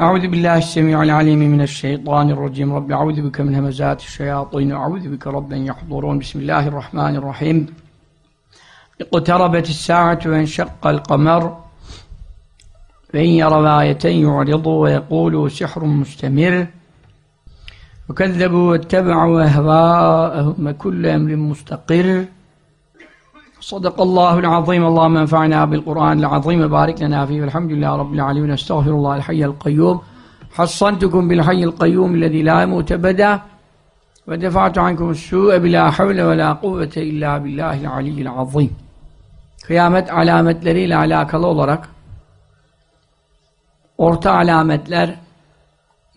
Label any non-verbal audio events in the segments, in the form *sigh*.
أعوذ بالله السميع العليم من الشيطان الرجيم. رب أعوذ بك من همزات الشياطين. أعوذ بك رب يحضرون. بسم الله الرحمن الرحيم. اقتربت الساعة وانشق القمر. وإن يروا آية يعرضوا ويقولوا سحر مستمر. وكذبوا واتبعوا أهواءهم كل أمر مستقر. صدق الله العظيم اللهم انفعنا بالقرآن العظيم وبارك لنا فيه والحمد لله رب العالمين استغفر الله الحي القيوم حصنتكم بالحي القيوم الذي لا يموت أبدا ودفعت عنكم السوء بلا حول ولا قوة إلا بالله العلي العظيم Kıyamet alametleriyle alakalı olarak orta alametler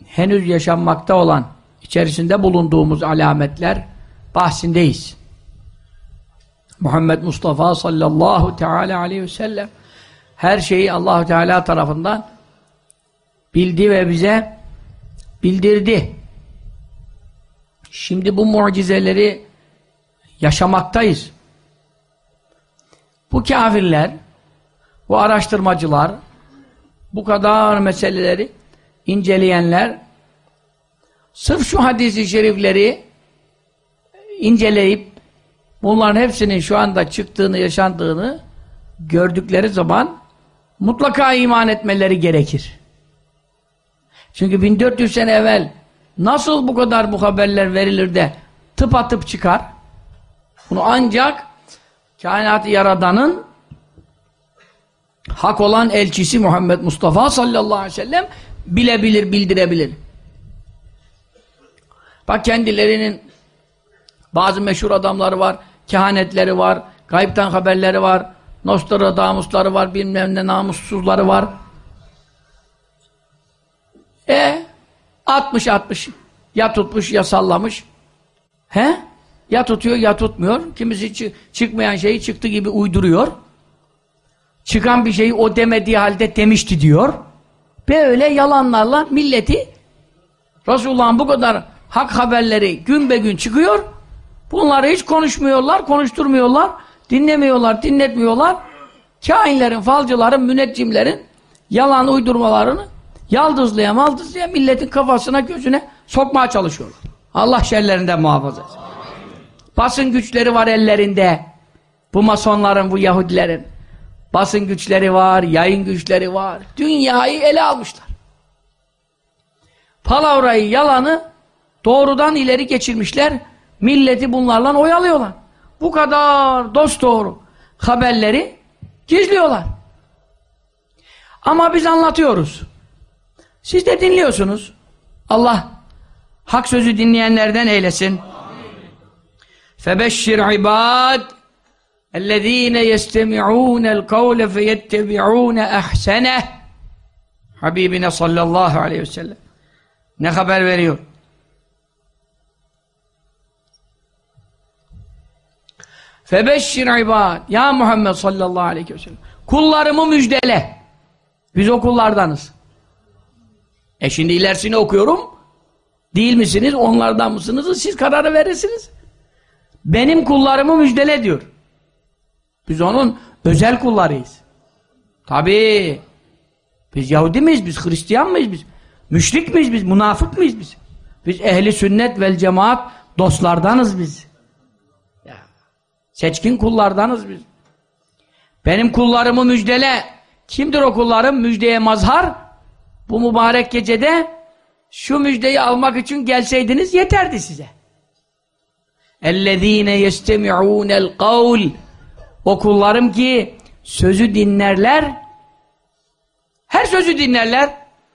henüz yaşanmakta olan içerisinde bulunduğumuz alametler bahsindeyiz. Muhammed Mustafa sallallahu teala aleyhi ve sellem her şeyi Allahu Teala tarafından bildi ve bize bildirdi. Şimdi bu mucizeleri yaşamaktayız. Bu kafirler, bu araştırmacılar, bu kadar meseleleri inceleyenler sırf şu hadisi şerifleri inceleyip bunların hepsinin şu anda çıktığını, yaşandığını gördükleri zaman mutlaka iman etmeleri gerekir. Çünkü 1400 sene evvel nasıl bu kadar bu haberler verilir de tıp atıp çıkar? Bunu ancak kainatı yaradanın hak olan elçisi Muhammed Mustafa sallallahu aleyhi ve sellem bilebilir, bildirebilir. Bak kendilerinin bazı meşhur adamları var, kehanetleri var, gayipten haberleri var, Nostradamusları var, bilmem ne namussuzları var. E 60 60 ya tutmuş ya sallamış. He? Ya tutuyor ya tutmuyor. Kimisi çıkmayan şeyi çıktı gibi uyduruyor. Çıkan bir şeyi o demediği halde demişti diyor. Böyle yalanlarla milleti Resulullah'ın bu kadar hak haberleri gün be gün çıkıyor. Bunları hiç konuşmuyorlar, konuşturmuyorlar, dinlemiyorlar, dinletmiyorlar. Kainlerin, falcıların, müneccimlerin yalan uydurmalarını yaldızlaya maldızlaya milletin kafasına, gözüne sokmaya çalışıyorlar. Allah şerlerinden muhafaza etsin. Basın güçleri var ellerinde. Bu masonların, bu Yahudilerin. Basın güçleri var, yayın güçleri var. Dünyayı ele almışlar. Palavrayı, yalanı doğrudan ileri geçirmişler. Milleti bunlarla oyalıyorlar. Bu kadar dost doğru haberleri gizliyorlar. Ama biz anlatıyoruz. Siz de dinliyorsunuz. Allah hak sözü dinleyenlerden eylesin. Febeşşir ibad ellezîne yestemi'ûnel kavle feyettebi'ûne ehseneh Habibine sallallahu aleyhi ve sellem ne haber veriyor? Febeşşir ibad. Ya Muhammed sallallahu aleyhi ve sellem. Kullarımı müjdele. Biz o kullardanız. E şimdi ilerisini okuyorum. Değil misiniz? Onlardan mısınız? Siz kararı verirsiniz. Benim kullarımı müjdele diyor. Biz onun özel kullarıyız. Tabii. Biz Yahudi miyiz? Biz Hristiyan mıyız? Biz müşrik miyiz? Biz münafık mıyız? Biz biz ehli sünnet vel cemaat dostlardanız biz. Ya. Seçkin kullardanız biz. Benim kullarımı müjdele. Kimdir o kullarım? Müjdeye mazhar. Bu mübarek gecede şu müjdeyi almak için gelseydiniz yeterdi size. اَلَّذ۪ينَ يَسْتَمِعُونَ الْقَوْلِ O kullarım ki sözü dinlerler. Her sözü dinlerler.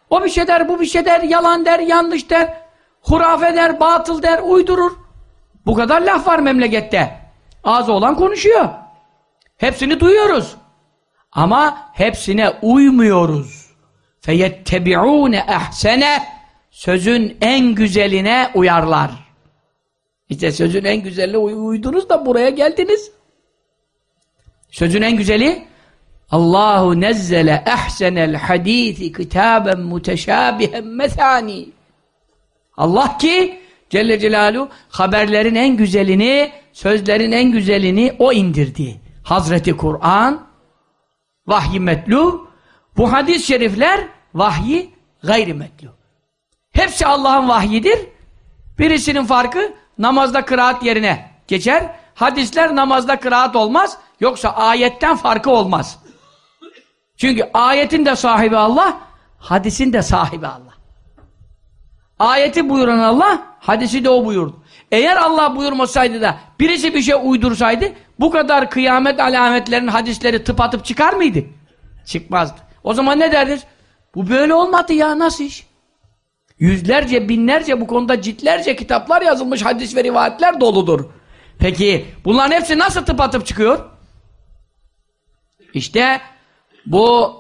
O bir şey der, bu bir şey der, yalan der, yanlış der, hurafe der, batıl der, uydurur. Bu kadar laf var memlekette. Ağzı olan konuşuyor. Hepsini duyuyoruz. Ama hepsine uymuyoruz. فَيَتَّبِعُونَ اَحْسَنَ Sözün en güzeline uyarlar. İşte sözün en güzeline uy uydunuz da buraya geldiniz. Sözün en güzeli Allahu nezzele ehsenel hadisi kitaben muteşabihen mesani. Allah ki Celle Celaluhu haberlerin en güzelini, sözlerin en güzelini o indirdi. Hazreti Kur'an, vahyi metlu, bu hadis-i şerifler vahyi gayri metlu. Hepsi Allah'ın vahyidir. Birisinin farkı namazda kıraat yerine geçer. Hadisler namazda kıraat olmaz. Yoksa ayetten farkı olmaz. Çünkü ayetin de sahibi Allah, hadisin de sahibi Allah. Ayeti buyuran Allah, hadisi de o buyurdu. Eğer Allah buyurmasaydı da birisi bir şey uydursaydı bu kadar kıyamet alametlerinin hadisleri tıpatıp çıkar mıydı? Çıkmazdı. O zaman ne derdiniz? Bu böyle olmadı ya nasıl iş? Yüzlerce, binlerce bu konuda ciltlerce kitaplar yazılmış hadis ve rivayetler doludur. Peki bunların hepsi nasıl tıpatıp çıkıyor? İşte bu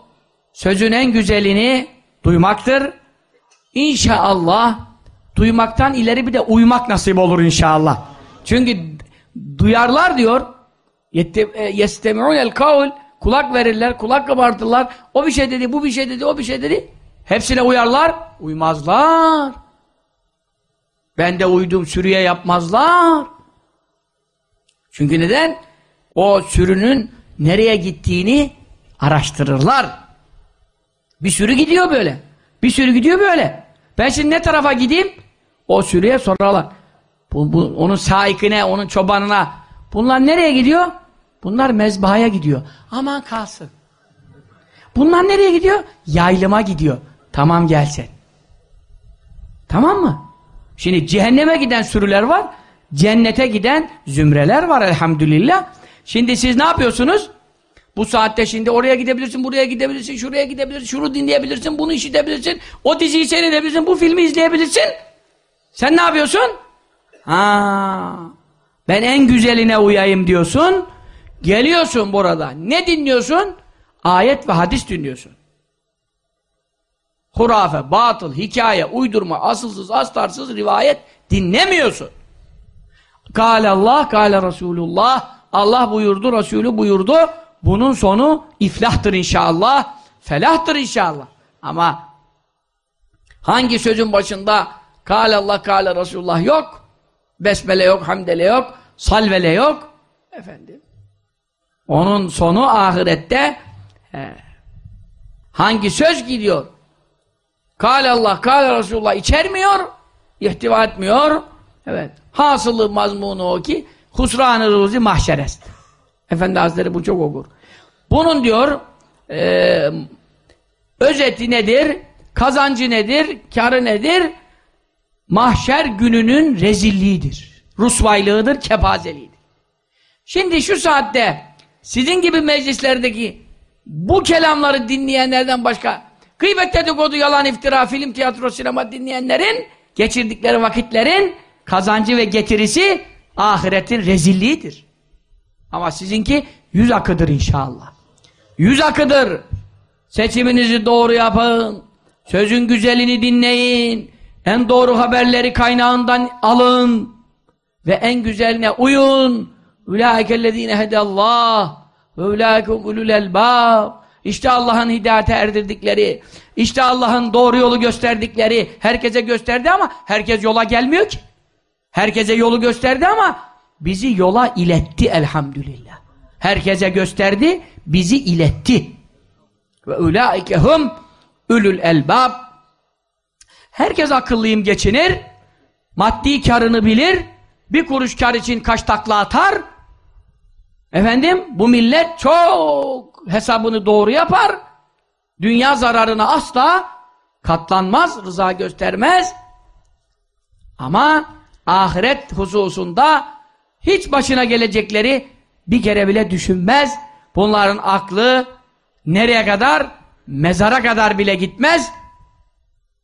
sözün en güzelini duymaktır. İnşallah duymaktan ileri bir de uymak nasip olur inşallah. Çünkü duyarlar diyor e, yestemûn el kavl kulak verirler, kulak kabartırlar. O bir şey dedi, bu bir şey dedi, o bir şey dedi. Hepsine uyarlar, uymazlar. Ben de uydum sürüye yapmazlar. Çünkü neden? O sürünün nereye gittiğini araştırırlar. Bir sürü gidiyor böyle. Bir sürü gidiyor böyle. Ben şimdi ne tarafa gideyim? O sürüye sorarlar. Bu, bu, onun saikine, onun çobanına. Bunlar nereye gidiyor? Bunlar mezbahaya gidiyor. Aman kalsın. Bunlar nereye gidiyor? Yaylıma gidiyor. Tamam gelsin. Tamam mı? Şimdi cehenneme giden sürüler var. Cennete giden zümreler var elhamdülillah. Şimdi siz ne yapıyorsunuz? Bu saatte şimdi oraya gidebilirsin, buraya gidebilirsin, şuraya gidebilirsin, şunu dinleyebilirsin, bunu işitebilirsin, o diziyi seyredebilirsin, bu filmi izleyebilirsin. Sen ne yapıyorsun? Ha, ben en güzeline uyayım diyorsun. Geliyorsun burada. Ne dinliyorsun? Ayet ve hadis dinliyorsun. Hurafe, batıl, hikaye, uydurma, asılsız, astarsız rivayet dinlemiyorsun. Kâle Allah, kâle Resulullah. Allah buyurdu, Resulü buyurdu. Bunun sonu iflahtır inşallah. Felahtır inşallah. Ama hangi sözün başında kâle Allah, kâle Resulullah yok. Besmele yok, hamdele yok, salvele yok. Efendim. Onun sonu ahirette he, hangi söz gidiyor? Kâle Allah, kâle Resulullah içermiyor, ihtiva etmiyor. Evet. Hasılı mazmunu o ki husran-ı ruzi mahşerest. Efendi Hazretleri bu çok okur. Bunun diyor e, özeti nedir? Kazancı nedir? Karı nedir? Mahşer gününün rezilliğidir. Rusvaylığıdır, kepazeliğidir. Şimdi şu saatte sizin gibi meclislerdeki bu kelamları dinleyenlerden başka gıybet dedikodu, yalan, iftira, film, tiyatro, sinema dinleyenlerin geçirdikleri vakitlerin kazancı ve getirisi ahiretin rezilliğidir. Ama sizinki yüz akıdır inşallah. Yüz akıdır. Seçiminizi doğru yapın. Sözün güzelini dinleyin. En doğru haberleri kaynağından alın. Ve en güzeline uyun. Ulaikellezine hedallah ve ulaikum ulul elbab. İşte Allah'ın hidayete erdirdikleri, işte Allah'ın doğru yolu gösterdikleri herkese gösterdi ama herkes yola gelmiyor ki. Herkese yolu gösterdi ama bizi yola iletti elhamdülillah. Herkese gösterdi, bizi iletti. Ve ulaike hum ulul elbab. Herkes akıllıyım geçinir, maddi karını bilir, bir kuruş kar için kaç takla atar. Efendim, bu millet çok hesabını doğru yapar. Dünya zararına asla katlanmaz, rıza göstermez. Ama ahiret hususunda hiç başına gelecekleri bir kere bile düşünmez. Bunların aklı nereye kadar? Mezara kadar bile gitmez.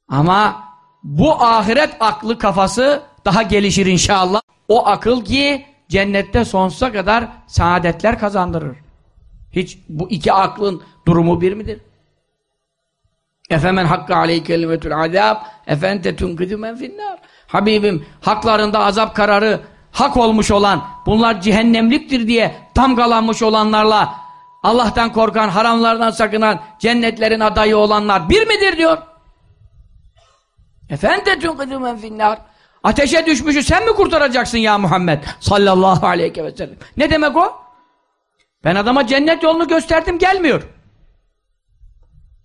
Ama bu ahiret aklı kafası daha gelişir inşallah. O akıl ki cennette sonsuza kadar saadetler kazandırır. Hiç bu iki aklın durumu bir midir? Efemen hakka aleyh kelimetül azab efente tunkidu men finnar. Habibim haklarında azap kararı hak olmuş olan bunlar cehennemliktir diye damgalanmış olanlarla Allah'tan korkan, haramlardan sakınan, cennetlerin adayı olanlar bir midir diyor. Efente tunkidu men finnar. Ateşe düşmüşü sen mi kurtaracaksın ya Muhammed sallallahu aleyhi ve sellem? Ne demek o? Ben adama cennet yolunu gösterdim gelmiyor.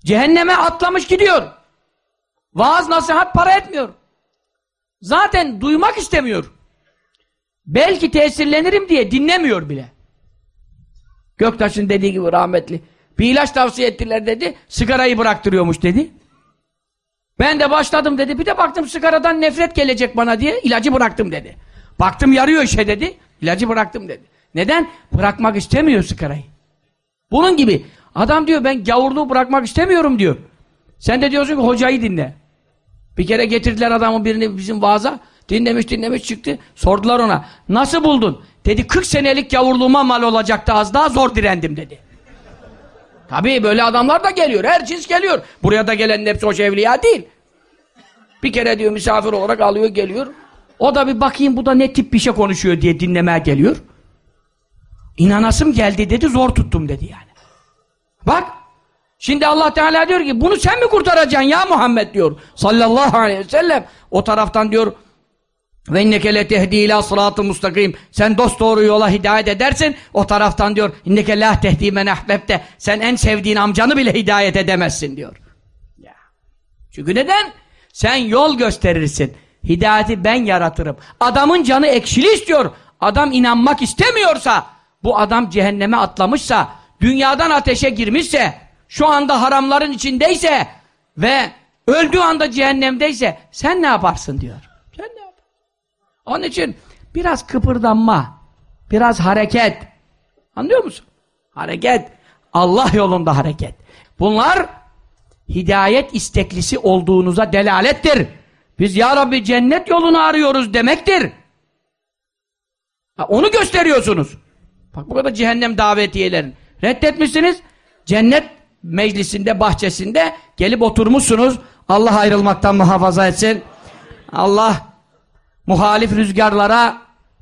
Cehenneme atlamış gidiyor. Vaaz nasihat para etmiyor. Zaten duymak istemiyor. Belki tesirlenirim diye dinlemiyor bile. Göktaş'ın dediği gibi rahmetli. Bir ilaç tavsiye ettiler dedi. Sigarayı bıraktırıyormuş dedi. Ben de başladım dedi. Bir de baktım sigaradan nefret gelecek bana diye ilacı bıraktım dedi. Baktım yarıyor işe dedi. İlacı bıraktım dedi. Neden? Bırakmak istemiyor sigarayı. Bunun gibi. Adam diyor ben gavurluğu bırakmak istemiyorum diyor. Sen de diyorsun ki hocayı dinle. Bir kere getirdiler adamın birini bizim vaaza. Dinlemiş dinlemiş çıktı. Sordular ona. Nasıl buldun? Dedi 40 senelik gavurluğuma mal olacaktı az daha zor direndim dedi. Tabii böyle adamlar da geliyor. Her cins geliyor. Buraya da gelen hepsi hoş evliya değil. Bir kere diyor misafir olarak alıyor geliyor. O da bir bakayım bu da ne tip bir şey konuşuyor diye dinlemeye geliyor. İnanasım geldi dedi zor tuttum dedi yani. Bak Şimdi Allah Teala diyor ki bunu sen mi kurtaracaksın ya Muhammed diyor. Sallallahu aleyhi ve sellem. O taraftan diyor ve inneke le tehdi ila sıratı mustakim. Sen dost doğru yola hidayet edersin. O taraftan diyor inneke la tehdi men ahbebte. Sen en sevdiğin amcanı bile hidayet edemezsin diyor. Ya. Çünkü neden? Sen yol gösterirsin. Hidayeti ben yaratırım. Adamın canı ekşili istiyor. Adam inanmak istemiyorsa, bu adam cehenneme atlamışsa, dünyadan ateşe girmişse, şu anda haramların içindeyse ve öldüğü anda cehennemdeyse sen ne yaparsın diyor. Sen ne? Onun için biraz kıpırdanma, biraz hareket. Anlıyor musun? Hareket. Allah yolunda hareket. Bunlar hidayet isteklisi olduğunuza delalettir. Biz ya Rabbi cennet yolunu arıyoruz demektir. Ha, onu gösteriyorsunuz. Bak bu kadar cehennem davetiyelerin. Reddetmişsiniz. Cennet meclisinde, bahçesinde gelip oturmuşsunuz. Allah ayrılmaktan muhafaza etsin. Allah muhalif rüzgarlara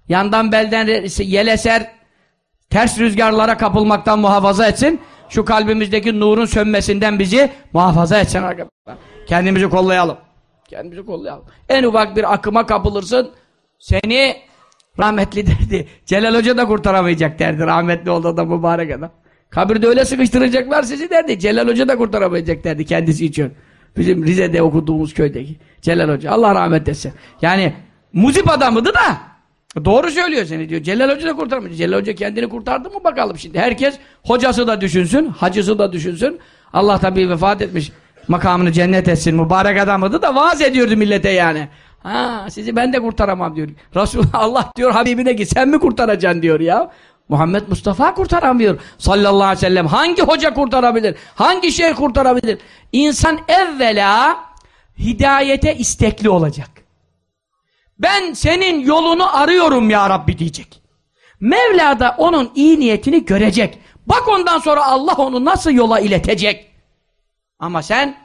yandan belden yel eser ters rüzgarlara kapılmaktan muhafaza etsin. Şu kalbimizdeki nurun sönmesinden bizi muhafaza etsin arkadaşlar. Kendimizi kollayalım. Kendimizi kollayalım. En ufak bir akıma kapılırsın seni rahmetli derdi. Celal Hoca da kurtaramayacak derdi. Rahmetli oldu da mübarek adam. Kabirde öyle sıkıştıracaklar sizi derdi. Celal Hoca da kurtaramayacak derdi kendisi için. Bizim Rize'de okuduğumuz köydeki Celal Hoca. Allah rahmet etsin. Yani muzip adamıydı da doğru söylüyor seni diyor. Celal Hoca da kurtaramayacak. Celal Hoca kendini kurtardı mı bakalım şimdi. Herkes hocası da düşünsün, hacısı da düşünsün. Allah tabii vefat etmiş. Makamını cennet etsin. Mübarek adamıydı da vaaz ediyordu millete yani. Ha, sizi ben de kurtaramam diyor. Resulullah *laughs* Allah diyor Habibine ki sen mi kurtaracaksın diyor ya. Muhammed Mustafa kurtaramıyor. Sallallahu aleyhi ve sellem. Hangi hoca kurtarabilir? Hangi şey kurtarabilir? İnsan evvela hidayete istekli olacak. Ben senin yolunu arıyorum ya Rabbi diyecek. Mevla da onun iyi niyetini görecek. Bak ondan sonra Allah onu nasıl yola iletecek. Ama sen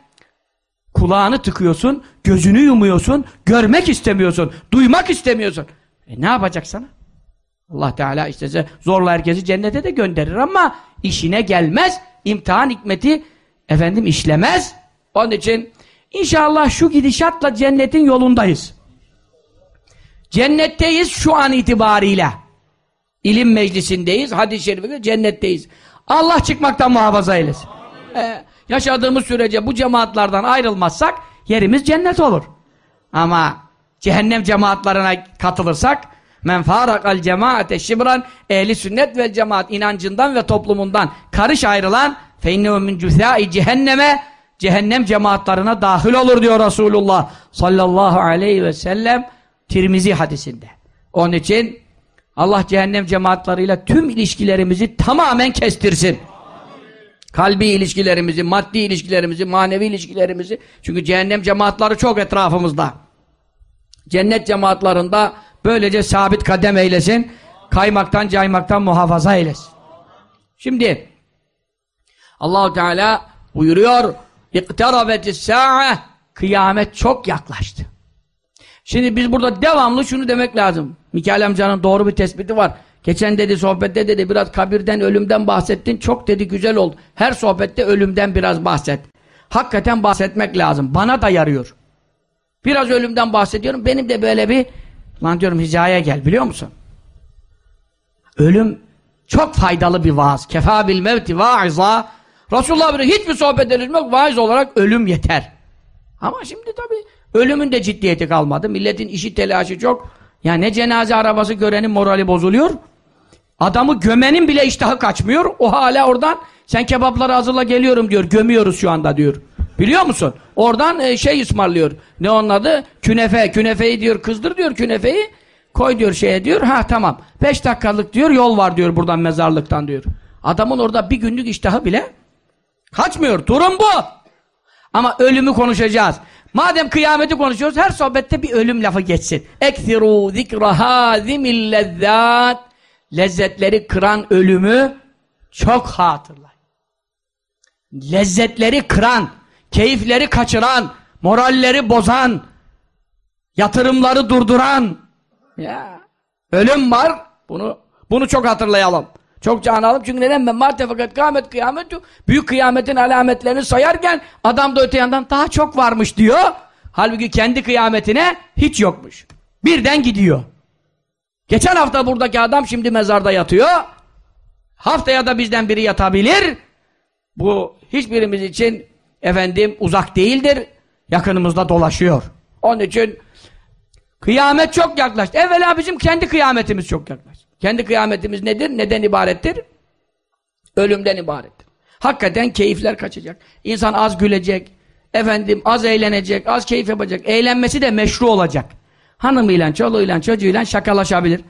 kulağını tıkıyorsun, gözünü yumuyorsun, görmek istemiyorsun, duymak istemiyorsun. E ne yapacak sana? Allah Teala istese zorla herkesi cennete de gönderir ama işine gelmez. imtihan hikmeti efendim işlemez. Onun için inşallah şu gidişatla cennetin yolundayız. Cennetteyiz şu an itibariyle. İlim meclisindeyiz. Hadis-i şerifinde cennetteyiz. Allah çıkmaktan muhafaza eylesin. Ee, yaşadığımız sürece bu cemaatlardan ayrılmazsak yerimiz cennet olur. Ama cehennem cemaatlarına katılırsak Men farakal cemaate şibran ehli sünnet ve cemaat inancından ve toplumundan karış ayrılan fe innehu min cüthâi cehenneme cehennem cemaatlarına dahil olur diyor Resulullah sallallahu aleyhi ve sellem Tirmizi hadisinde. Onun için Allah cehennem cemaatlarıyla tüm ilişkilerimizi tamamen kestirsin. Kalbi ilişkilerimizi, maddi ilişkilerimizi, manevi ilişkilerimizi. Çünkü cehennem cemaatları çok etrafımızda. Cennet cemaatlarında Böylece sabit kadem eylesin. Kaymaktan caymaktan muhafaza eylesin. Şimdi Allahu Teala buyuruyor İktarabetis sa'a Kıyamet çok yaklaştı. Şimdi biz burada devamlı şunu demek lazım. Mikail amcanın doğru bir tespiti var. Geçen dedi sohbette dedi biraz kabirden ölümden bahsettin. Çok dedi güzel oldu. Her sohbette ölümden biraz bahset. Hakikaten bahsetmek lazım. Bana da yarıyor. Biraz ölümden bahsediyorum. Benim de böyle bir Lan diyorum hizaya gel biliyor musun? Ölüm çok faydalı bir vaaz. Kefa bil mevti vaiza. Resulullah böyle hiçbir sohbet edilmek vaiz olarak ölüm yeter. Ama şimdi tabii ölümün de ciddiyeti kalmadı. Milletin işi telaşı çok. Ya ne cenaze arabası görenin morali bozuluyor. Adamı gömenin bile iştahı kaçmıyor. O hala oradan sen kebapları hazırla geliyorum diyor. Gömüyoruz şu anda diyor. Biliyor musun? Oradan e, şey ısmarlıyor. Ne onun adı? Künefe. Künefeyi diyor kızdır diyor künefeyi. Koy diyor şeye diyor. Ha tamam. Beş dakikalık diyor yol var diyor buradan mezarlıktan diyor. Adamın orada bir günlük iştahı bile kaçmıyor. Durum bu. Ama ölümü konuşacağız. Madem kıyameti konuşuyoruz her sohbette bir ölüm lafı geçsin. Ekthirû zikra hâzimil lezzât Lezzetleri kıran ölümü çok hatırlayın. Lezzetleri kıran, keyifleri kaçıran, moralleri bozan, yatırımları durduran ya ölüm var. Bunu bunu çok hatırlayalım. Çok analım çünkü neden ben marte fakat kıyamet kıyamet büyük kıyametin alametlerini sayarken adam da öte yandan daha çok varmış diyor. Halbuki kendi kıyametine hiç yokmuş. Birden gidiyor. Geçen hafta buradaki adam şimdi mezarda yatıyor. Haftaya da bizden biri yatabilir. Bu hiçbirimiz için efendim uzak değildir. Yakınımızda dolaşıyor. Onun için kıyamet çok yaklaştı. Evvela bizim kendi kıyametimiz çok yaklaştı. Kendi kıyametimiz nedir? Neden ibarettir? Ölümden ibarettir. Hakikaten keyifler kaçacak. İnsan az gülecek. Efendim az eğlenecek, az keyif yapacak. Eğlenmesi de meşru olacak. Hanımıyla, çoluğuyla, çocuğuyla şakalaşabilir.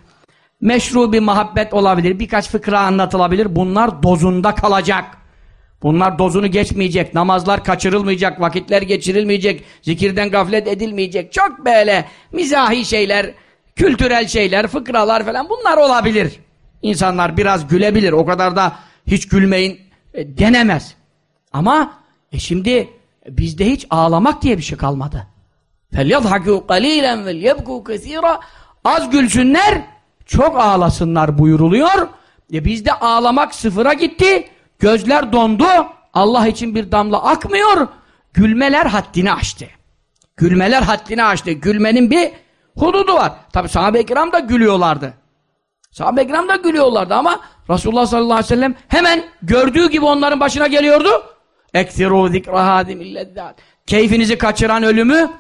Meşru bir muhabbet olabilir. Birkaç fıkra anlatılabilir. Bunlar dozunda kalacak. Bunlar dozunu geçmeyecek. Namazlar kaçırılmayacak. Vakitler geçirilmeyecek. Zikirden gaflet edilmeyecek. Çok böyle mizahi şeyler, kültürel şeyler, fıkralar falan bunlar olabilir. İnsanlar biraz gülebilir. O kadar da hiç gülmeyin e, denemez. Ama e şimdi bizde hiç ağlamak diye bir şey kalmadı. فَلْيَضْحَكُوا قَلِيلًا وَلْيَبْكُوا كَثِيرًا Az gülsünler, çok ağlasınlar buyuruluyor. E bizde ağlamak sıfıra gitti, gözler dondu, Allah için bir damla akmıyor, gülmeler haddini aştı. Gülmeler haddini aştı. Gülmenin bir hududu var. Tabi sahabe-i kiram da gülüyorlardı. Sahabe-i kiram da gülüyorlardı ama Resulullah sallallahu aleyhi ve sellem hemen gördüğü gibi onların başına geliyordu. Ektiru zikrahâdim illeddâd. Keyfinizi kaçıran ölümü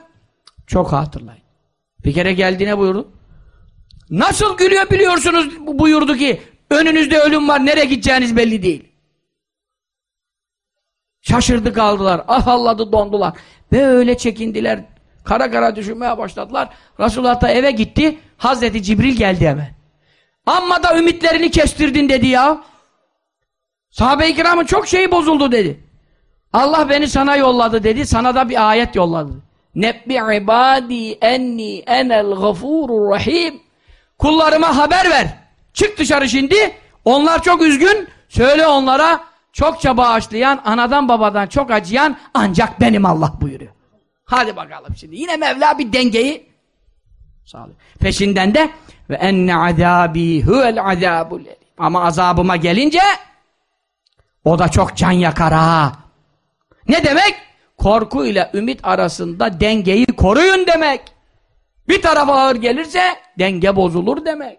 çok hatırlayın. Bir kere geldiğine buyurdu. Nasıl gülüyor biliyorsunuz buyurdu ki önünüzde ölüm var nereye gideceğiniz belli değil. Şaşırdı kaldılar. Ahalladı dondular. Böyle çekindiler. Kara kara düşünmeye başladılar. Resulullah da eve gitti. Hazreti Cibril geldi hemen. Amma da ümitlerini kestirdin dedi ya. Sahabe-i kiramın çok şeyi bozuldu dedi. Allah beni sana yolladı dedi. Sana da bir ayet yolladı. Nebbi ibadi enni enel gafurur rahim. Kullarıma haber ver. Çık dışarı şimdi. Onlar çok üzgün. Söyle onlara çokça bağışlayan, anadan babadan çok acıyan ancak benim Allah buyuruyor. Hadi bakalım şimdi. Yine Mevla bir dengeyi sağlıyor. Peşinden de ve enne azabi huvel azabul Ama azabıma gelince o da çok can yakar ha. Ne demek? korku ile ümit arasında dengeyi koruyun demek. Bir tarafa ağır gelirse denge bozulur demek.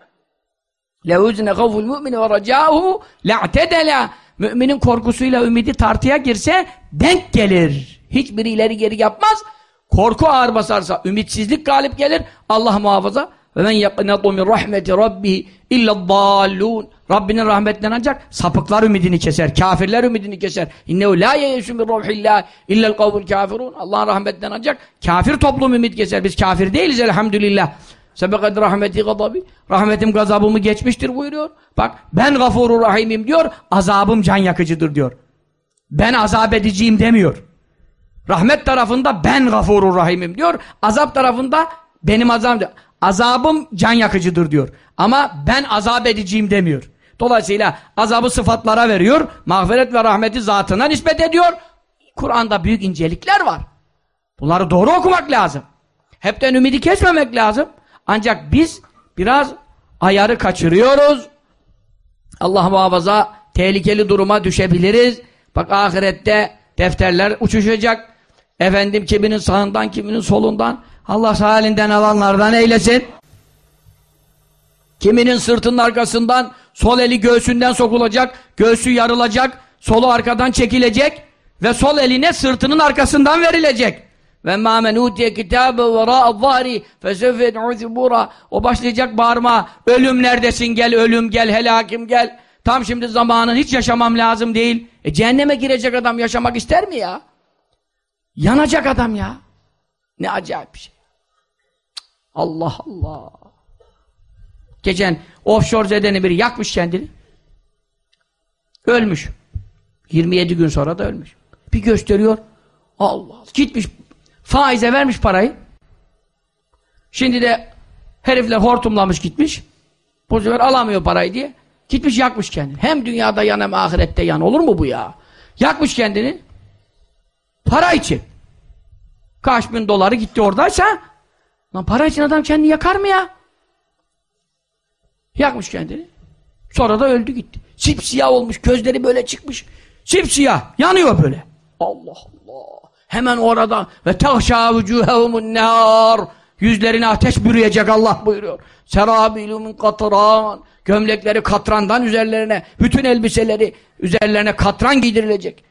لَوْزْنَ خَوْفُ الْمُؤْمِنِ وَرَجَاهُ لَعْتَدَلَا Müminin korkusuyla ümidi tartıya girse denk gelir. Hiçbiri ileri geri yapmaz. Korku ağır basarsa ümitsizlik galip gelir. Allah muhafaza. Ve men yaqnatu min rahmeti rabbi illa dallun. Rabbinin rahmetinden ancak sapıklar ümidini keser, kafirler ümidini keser. İnnehu la yeyeşu min ruhillah illel kavmul kafirun. Allah'ın rahmetinden ancak kafir toplum ümit keser. Biz kafir değiliz elhamdülillah. Sebekad rahmeti gadabi. Rahmetim gazabımı geçmiştir buyuruyor. Bak ben gafurur rahimim diyor. Azabım can yakıcıdır diyor. Ben azap edeceğim demiyor. Rahmet tarafında ben gafurur rahimim diyor. Azap tarafında benim azabım diyor. Azabım can yakıcıdır diyor. Ama ben azap edeceğim demiyor. Dolayısıyla azabı sıfatlara veriyor. Mağfiret ve rahmeti zatına nispet ediyor. Kur'an'da büyük incelikler var. Bunları doğru okumak lazım. Hepten ümidi kesmemek lazım. Ancak biz biraz ayarı kaçırıyoruz. Allah muhafaza tehlikeli duruma düşebiliriz. Bak ahirette defterler uçuşacak. Efendim kiminin sağından kiminin solundan Allah halinden alanlardan eylesin. Kiminin sırtının arkasından sol eli göğsünden sokulacak, göğsü yarılacak, solu arkadan çekilecek ve sol eline sırtının arkasından verilecek. Ve mâ men utiye kitâbe verâ'a zâhri fesevfe yed'û zibûrâ. O başlayacak bağırma. Ölüm neredesin gel, ölüm gel, helakim gel. Tam şimdi zamanın hiç yaşamam lazım değil. E cehenneme girecek adam yaşamak ister mi ya? Yanacak adam ya. Ne acayip bir şey. Allah Allah. Geçen offshore zedeni biri yakmış kendini. Ölmüş. 27 gün sonra da ölmüş. Bir gösteriyor. Allah Allah. Gitmiş faize vermiş parayı. Şimdi de herifler hortumlamış gitmiş. Bu sefer alamıyor parayı diye. Gitmiş yakmış kendini. Hem dünyada yan hem ahirette yan. Olur mu bu ya? Yakmış kendini. Para için. Kaç bin doları gitti oradaysa lan para için adam kendini yakar mı ya? Yakmış kendini. Sonra da öldü gitti. Sipsiyah olmuş. Gözleri böyle çıkmış. Sipsiyah. Yanıyor böyle. Allah Allah. Hemen orada ve tahşâ vücûhevumun nâr. Yüzlerine ateş bürüyecek Allah buyuruyor. Serabilûmun katran. Gömlekleri katrandan üzerlerine, bütün elbiseleri üzerlerine katran giydirilecek.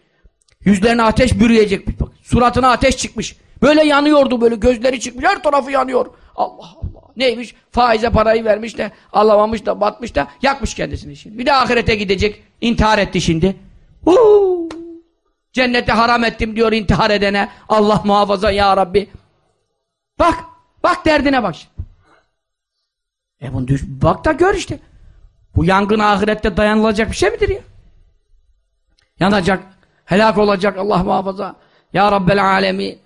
Yüzlerine ateş bürüyecek. Suratına ateş çıkmış. Böyle yanıyordu böyle gözleri çıkmış. Her tarafı yanıyor. Allah Allah. Neymiş? Faize parayı vermiş de alamamış da batmış da yakmış kendisini şimdi. Bir de ahirete gidecek. İntihar etti şimdi. Huu. Cennete haram ettim diyor intihar edene. Allah muhafaza ya Rabbi. Bak. Bak derdine bak. E bunu düş bak da gör işte. Bu yangın ahirette dayanılacak bir şey midir ya? Yanacak, helak olacak Allah muhafaza. Ya Rabbel alemi.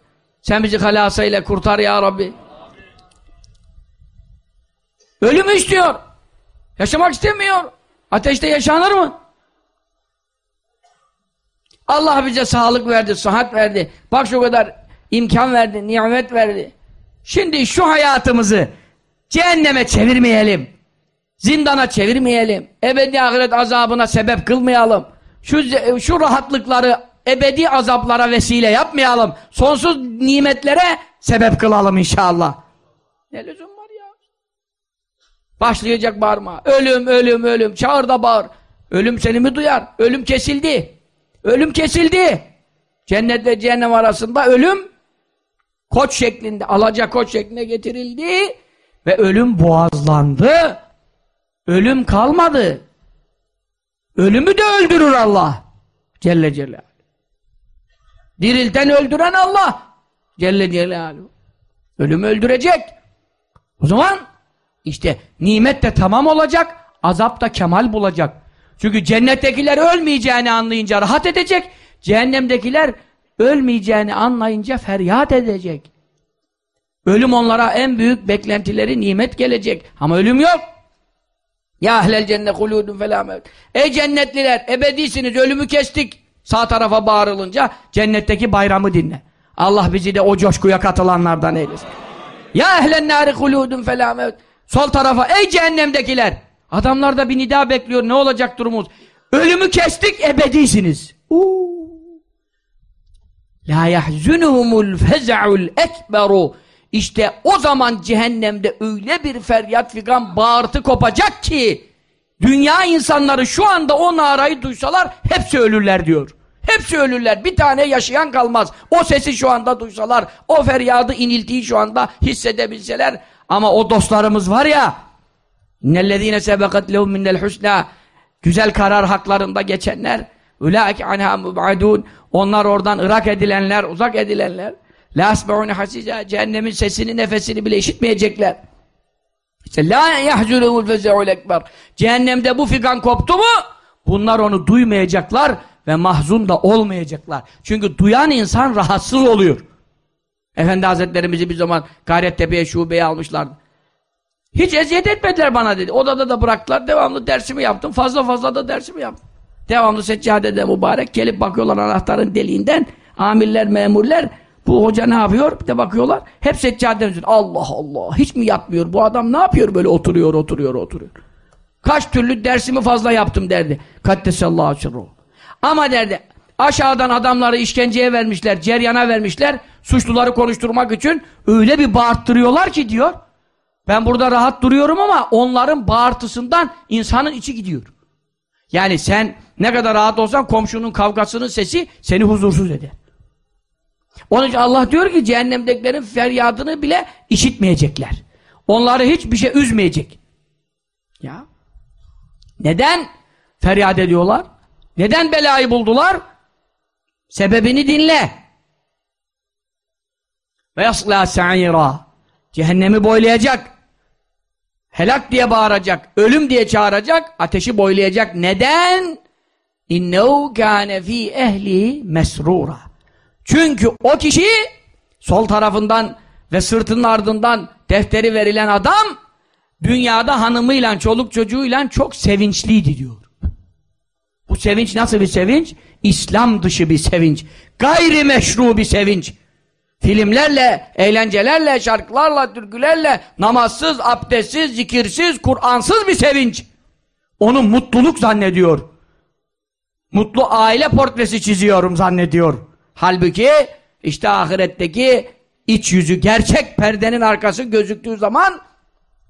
Sen bizi halasıyla kurtar ya Rabbi. Ölümü istiyor. Yaşamak istemiyor. Ateşte yaşanır mı? Allah bize sağlık verdi, sıhhat verdi. Bak şu kadar imkan verdi, nimet verdi. Şimdi şu hayatımızı cehenneme çevirmeyelim. Zindana çevirmeyelim. Ebedi ahiret azabına sebep kılmayalım. Şu, şu rahatlıkları ebedi azaplara vesile yapmayalım. Sonsuz nimetlere sebep kılalım inşallah. Ne lüzum var ya? Başlayacak bağırma. Ölüm, ölüm, ölüm. Çağır da bağır. Ölüm seni mi duyar? Ölüm kesildi. Ölüm kesildi. Cennet ve cehennem arasında ölüm koç şeklinde, alacak koç şeklinde getirildi ve ölüm boğazlandı. Ölüm kalmadı. Ölümü de öldürür Allah. Celle Celaluhu. Dirilten öldüren Allah. Celle Celaluhu. Ölümü öldürecek. O zaman işte nimet de tamam olacak, azap da kemal bulacak. Çünkü cennettekiler ölmeyeceğini anlayınca rahat edecek, cehennemdekiler ölmeyeceğini anlayınca feryat edecek. Ölüm onlara en büyük beklentileri nimet gelecek. Ama ölüm yok. Ya ehlel cennet huludun felâ Ey cennetliler ebedisiniz ölümü kestik. Sağ tarafa bağırılınca cennetteki bayramı dinle. Allah bizi de o coşkuya katılanlardan eylesin. Ya ehlen nâri huludun felâ Sol tarafa ey cehennemdekiler. Adamlar da bir nida bekliyor ne olacak durumumuz. Ölümü kestik ebedisiniz. Uuu. La yahzunuhumul feza'ul ekberu. İşte o zaman cehennemde öyle bir feryat figan bağırtı kopacak ki dünya insanları şu anda o narayı duysalar hepsi ölürler diyor. Hepsi ölürler. Bir tane yaşayan kalmaz. O sesi şu anda duysalar, o feryadı iniltiyi şu anda hissedebilseler ama o dostlarımız var ya İnnellezîne sebekat lehum minnel husnâ Güzel karar haklarında geçenler Ulaike anha mubadun Onlar oradan ırak edilenler, uzak edilenler La asbe'une hasiza cehennemin sesini, nefesini bile işitmeyecekler. İşte la yahzulehul feze'ul ekber. Cehennemde bu figan koptu mu bunlar onu duymayacaklar ve mahzun da olmayacaklar. Çünkü duyan insan rahatsız oluyor. Efendi Hazretlerimizi bir zaman Gayrettepe'ye şubeye almışlardı. Hiç eziyet etmediler bana dedi. Odada da bıraktılar. Devamlı dersimi yaptım. Fazla fazla da dersimi yaptım. Devamlı seccadede mübarek gelip bakıyorlar anahtarın deliğinden. Amirler, memurlar bu hoca ne yapıyor? Bir de bakıyorlar. Hep seccadenin üzerinde. Allah Allah. Hiç mi yatmıyor? Bu adam ne yapıyor böyle oturuyor, oturuyor, oturuyor. Kaç türlü dersimi fazla yaptım derdi. Kaddesallahu sırru. Ama derdi aşağıdan adamları işkenceye vermişler, ceryana vermişler. Suçluları konuşturmak için öyle bir bağırttırıyorlar ki diyor. Ben burada rahat duruyorum ama onların bağırtısından insanın içi gidiyor. Yani sen ne kadar rahat olsan komşunun kavgasının sesi seni huzursuz eder. Onun için Allah diyor ki cehennemdekilerin feryadını bile işitmeyecekler. Onları hiçbir şey üzmeyecek. Ya. Neden feryat ediyorlar? Neden belayı buldular? Sebebini dinle. Ve yasla sa'ira. Cehennemi boylayacak. Helak diye bağıracak. Ölüm diye çağıracak. Ateşi boylayacak. Neden? İnnehu kâne fî ehli mesrura. Çünkü o kişi sol tarafından ve sırtının ardından defteri verilen adam dünyada hanımıyla, çoluk çocuğuyla çok sevinçliydi diyor. Bu sevinç nasıl bir sevinç? İslam dışı bir sevinç. Gayri bir sevinç. Filmlerle, eğlencelerle, şarkılarla, türkülerle, namazsız, abdestsiz, zikirsiz, Kur'ansız bir sevinç. Onu mutluluk zannediyor. Mutlu aile portresi çiziyorum zannediyor. Halbuki işte ahiretteki iç yüzü, gerçek perdenin arkası gözüktüğü zaman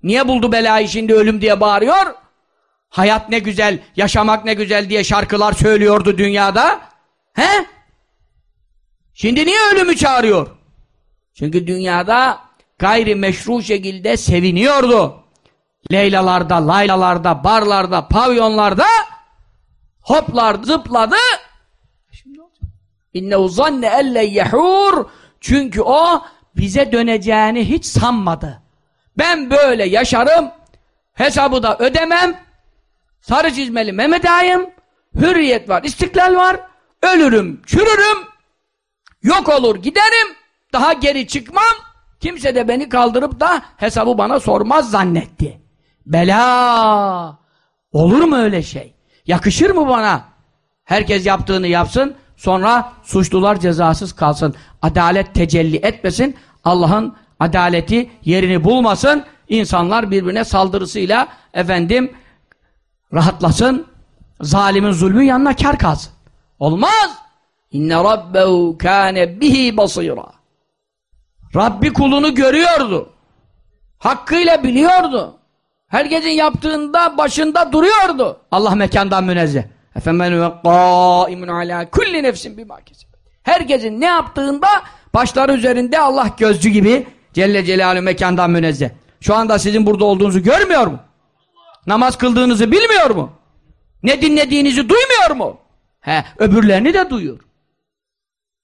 niye buldu belayı şimdi ölüm diye bağırıyor? Hayat ne güzel, yaşamak ne güzel diye şarkılar söylüyordu dünyada. He? Şimdi niye ölümü çağırıyor? Çünkü dünyada gayri meşru şekilde seviniyordu. Leylalarda, laylalarda, barlarda, pavyonlarda hoplar, zıpladı. İnnehu zanne elle yehur çünkü o bize döneceğini hiç sanmadı. Ben böyle yaşarım, hesabı da ödemem, sarı çizmeli Mehmet Ağayım, hürriyet var, istiklal var, ölürüm, çürürüm, yok olur giderim, daha geri çıkmam, kimse de beni kaldırıp da hesabı bana sormaz zannetti. Bela! Olur mu öyle şey? Yakışır mı bana? Herkes yaptığını yapsın, sonra suçlular cezasız kalsın. Adalet tecelli etmesin, Allah'ın adaleti yerini bulmasın, insanlar birbirine saldırısıyla efendim rahatlasın, zalimin zulmü yanına kar kalsın. Olmaz! İnne rabbehu kâne bihi basîrâ. Rabbi kulunu görüyordu. Hakkıyla biliyordu. Herkesin yaptığında başında duruyordu. Allah mekandan münezzeh. Efemen ve qâimun alâ kulli nefsin bimâ Herkesin ne yaptığında başları üzerinde Allah gözcü gibi Celle Celaluhu mekandan münezzeh. Şu anda sizin burada olduğunuzu görmüyor mu? Namaz kıldığınızı bilmiyor mu? Ne dinlediğinizi duymuyor mu? He, öbürlerini de duyuyor.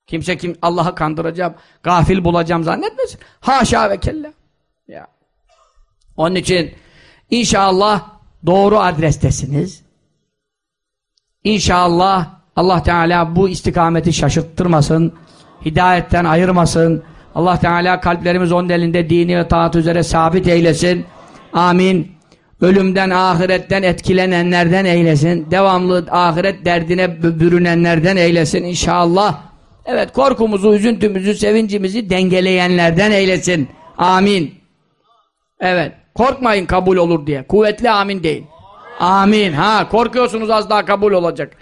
Kimse kim Allah'ı kandıracağım, gafil bulacağım zannetmesin. Haşa ve kella. Ya. Onun için inşallah doğru adrestesiniz. İnşallah Allah Teala bu istikameti şaşırttırmasın, hidayetten ayırmasın. Allah Teala kalplerimiz onun elinde dini ve taat üzere sabit eylesin. Amin. Ölümden, ahiretten etkilenenlerden eylesin. Devamlı ahiret derdine bürünenlerden eylesin inşallah. Evet korkumuzu, üzüntümüzü, sevincimizi dengeleyenlerden eylesin. Amin. Evet. Korkmayın kabul olur diye. Kuvvetli amin deyin. Amin. Ha korkuyorsunuz az daha kabul olacak.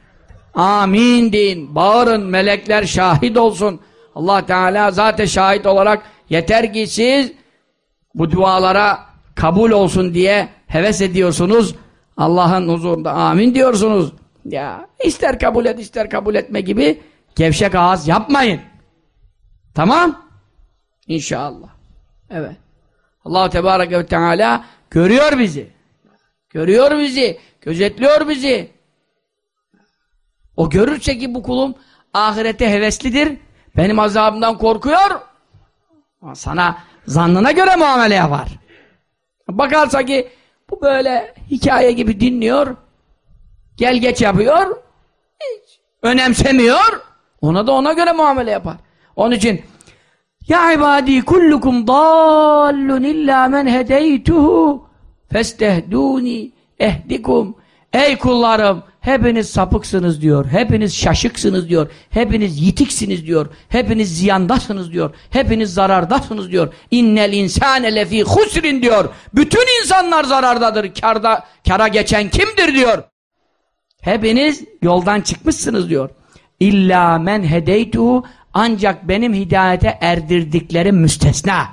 Amin deyin. Bağırın melekler şahit olsun. Allah Teala zaten şahit olarak yeter ki siz bu dualara kabul olsun diye heves ediyorsunuz. Allah'ın huzurunda amin diyorsunuz. Ya ister kabul et ister kabul etme gibi gevşek ağız yapmayın. Tamam? İnşallah. Evet. Allah Tebareke ve Teala görüyor bizi. Görüyor bizi. Gözetliyor bizi. O görürse ki bu kulum ahirete heveslidir. Benim azabımdan korkuyor. Sana zannına göre muamele yapar. Bakarsa ki bu böyle hikaye gibi dinliyor. Gel geç yapıyor. Hiç önemsemiyor. Ona da ona göre muamele yapar. Onun için Ya ibadi kullukum dallun illa men hedeytuhu festehduni ehdikum Ey kullarım hepiniz sapıksınız diyor. Hepiniz şaşıksınız diyor. Hepiniz yitiksiniz diyor. Hepiniz ziyandasınız diyor. Hepiniz zarardasınız diyor. İnnel insane lefî husrin diyor. Bütün insanlar zarardadır. Karda, kara geçen kimdir diyor. Hepiniz yoldan çıkmışsınız diyor. İlla men hedeytuhu ancak benim hidayete erdirdiklerim müstesna.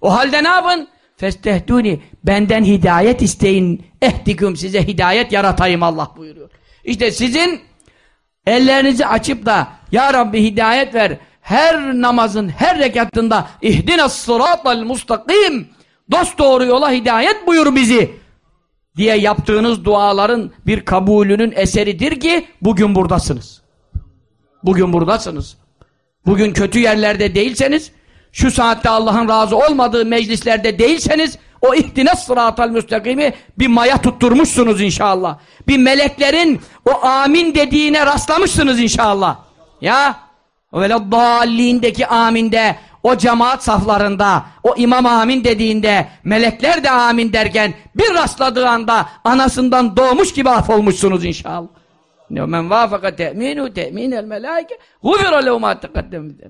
O halde ne yapın? Festehduni benden hidayet isteyin. Ehdikum size hidayet yaratayım Allah buyuruyor. İşte sizin ellerinizi açıp da Ya Rabbi hidayet ver. her namazın her rekatında ihdinas sıratal mustakim dost doğru yola hidayet buyur bizi diye yaptığınız duaların bir kabulünün eseridir ki bugün buradasınız. Bugün buradasınız. Bugün kötü yerlerde değilseniz, şu saatte Allah'ın razı olmadığı meclislerde değilseniz, o ihtines sıratal müstakimi bir maya tutturmuşsunuz inşallah. Bir meleklerin o amin dediğine rastlamışsınız inşallah. Ya, öyle dallindeki aminde, o cemaat saflarında, o imam amin dediğinde, melekler de amin derken, bir rastladığı anda anasından doğmuş gibi af olmuşsunuz inşallah. Men vafaka te'minu te'minel melaike gufira lehu ma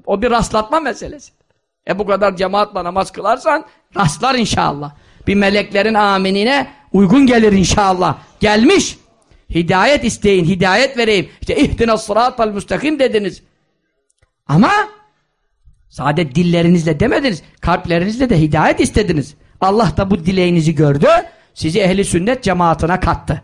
O bir rastlatma meselesi. E bu kadar cemaatle namaz kılarsan rastlar inşallah. Bir meleklerin aminine uygun gelir inşallah. Gelmiş. Hidayet isteyin, hidayet vereyim. İşte ihdina sıratal müstakim dediniz. Ama sade dillerinizle demediniz. Kalplerinizle de hidayet istediniz. Allah da bu dileğinizi gördü. Sizi ehli sünnet cemaatine kattı.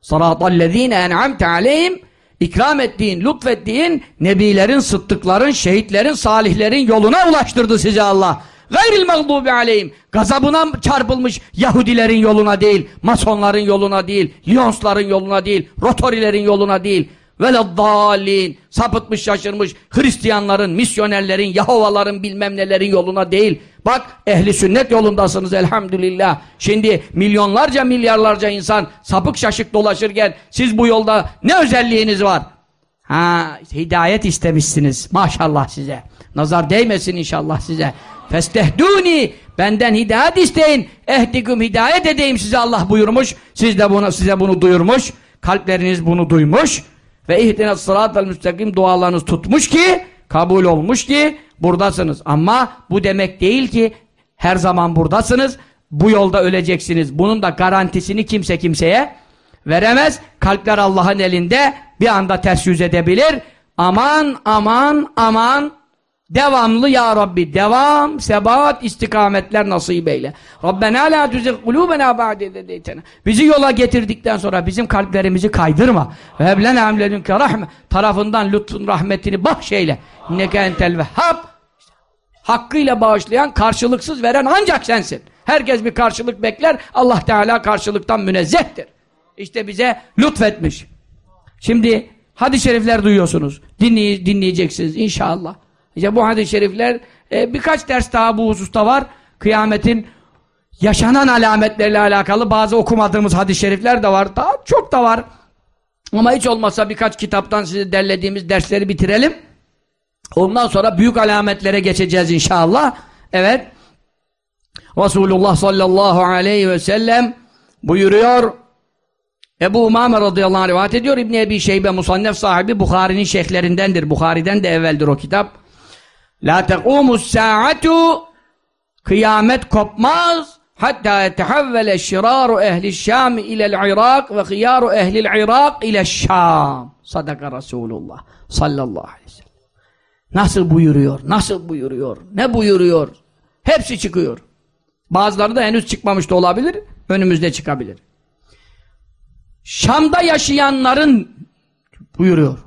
Sıratallezîne en'amte aleyhim ikram ettiğin, lütfettiğin nebilerin, sıddıkların, şehitlerin, salihlerin yoluna ulaştırdı sizi Allah. Gayril mağdubi aleyhim. Gazabına çarpılmış Yahudilerin yoluna değil, Masonların yoluna değil, Lyonsların yoluna değil, Rotorilerin yoluna değil. Veleddallin. Sapıtmış şaşırmış Hristiyanların, misyonerlerin, Yahovaların bilmem nelerin yoluna değil. Bak ehli sünnet yolundasınız elhamdülillah. Şimdi milyonlarca milyarlarca insan sapık şaşık dolaşırken siz bu yolda ne özelliğiniz var? Ha, hidayet istemişsiniz. Maşallah size. Nazar değmesin inşallah size. Festehduni benden hidayet isteyin. Ehdikum hidayet edeyim size Allah buyurmuş. Siz de bunu size bunu duyurmuş. Kalpleriniz bunu duymuş. Ve ihdine sıratel müstakim dualarınız tutmuş ki kabul olmuş ki buradasınız. Ama bu demek değil ki her zaman buradasınız. Bu yolda öleceksiniz. Bunun da garantisini kimse kimseye veremez. Kalpler Allah'ın elinde bir anda ters yüz edebilir. Aman aman aman Devamlı ya Rabbi, devam, sebat, istikametler nasip eyle. Rabbena la tuzigh kulubena ba'de dedeytena. Bizi yola getirdikten sonra bizim kalplerimizi kaydırma. Ve heblena emledünke rahme. Tarafından lütfun rahmetini bahşeyle. İnneke entel vehhab. Hakkıyla bağışlayan, karşılıksız veren ancak sensin. Herkes bir karşılık bekler. Allah Teala karşılıktan münezzehtir. İşte bize lütfetmiş. Şimdi hadis-i şerifler duyuyorsunuz. Dinley dinleyeceksiniz inşallah. İşte bu hadis-i şerifler e, birkaç ders daha bu hususta var. Kıyametin yaşanan alametlerle alakalı bazı okumadığımız hadis-i şerifler de var. Daha çok da var. Ama hiç olmazsa birkaç kitaptan size derlediğimiz dersleri bitirelim. Ondan sonra büyük alametlere geçeceğiz inşallah. Evet. Resulullah sallallahu aleyhi ve sellem buyuruyor. Ebu Umame radıyallahu anh rivayet ediyor. İbni Ebi Şeybe Musannef sahibi Bukhari'nin şeyhlerindendir. Bukhari'den de evveldir o kitap. La tekumus saatu kıyamet kopmaz hatta yetehavvele şiraru ehli Şam ilel Irak ve hıyaru ehlil Irak ile Şam. Sadaka Resulullah sallallahu aleyhi ve sellem. Nasıl buyuruyor? Nasıl buyuruyor? Ne buyuruyor? Hepsi çıkıyor. Bazıları da henüz çıkmamış da olabilir. Önümüzde çıkabilir. Şam'da yaşayanların buyuruyor.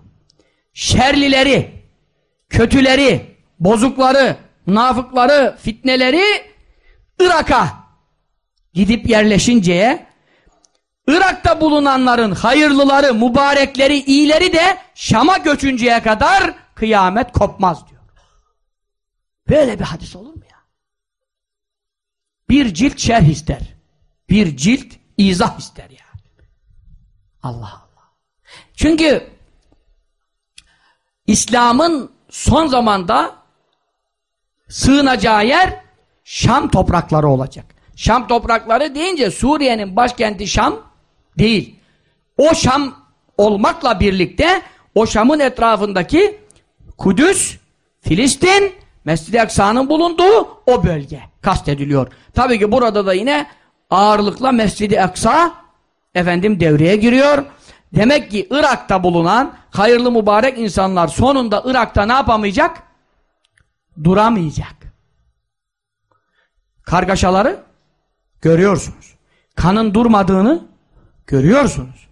Şerlileri, kötüleri, bozukları, münafıkları, fitneleri Irak'a gidip yerleşinceye Irak'ta bulunanların hayırlıları, mübarekleri, iyileri de Şam'a göçünceye kadar kıyamet kopmaz diyor. Böyle bir hadis olur mu ya? Bir cilt şerh ister. Bir cilt izah ister ya. Allah Allah. Çünkü İslam'ın son zamanda sığınacağı yer Şam toprakları olacak. Şam toprakları deyince Suriye'nin başkenti Şam değil. O Şam olmakla birlikte o Şam'ın etrafındaki Kudüs, Filistin, Mescid-i Aksa'nın bulunduğu o bölge kastediliyor. Tabii ki burada da yine ağırlıkla Mescid-i Aksa efendim devreye giriyor. Demek ki Irak'ta bulunan hayırlı mübarek insanlar sonunda Irak'ta ne yapamayacak? Duramayacak. Kargaşaları görüyorsunuz. Kanın durmadığını görüyorsunuz.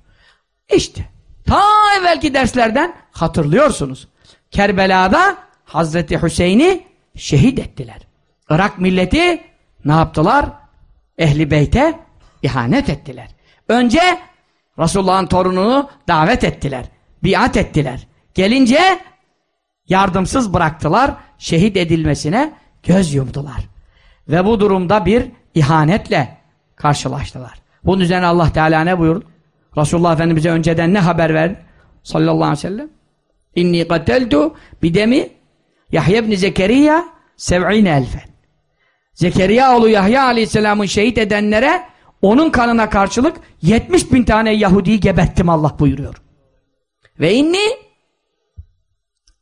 İşte ta evvelki derslerden hatırlıyorsunuz. Kerbela'da Hazreti Hüseyin'i şehit ettiler. Irak milleti ne yaptılar? Ehli beyte ihanet ettiler. Önce Resulullah'ın torununu davet ettiler. Biat ettiler. Gelince yardımsız bıraktılar. Şehit edilmesine göz yumdular. Ve bu durumda bir ihanetle karşılaştılar. Bunun üzerine Allah Teala ne buyurdu? Resulullah Efendimiz'e önceden ne haber verdi? Sallallahu aleyhi ve sellem. İnni kateltu bidemi Yahya ibn Zekeriya sev'ine elfen. Zekeriya oğlu Yahya aleyhisselamın şehit edenlere onun kanına karşılık 70 bin tane Yahudi'yi geberttim Allah buyuruyor. Ve inni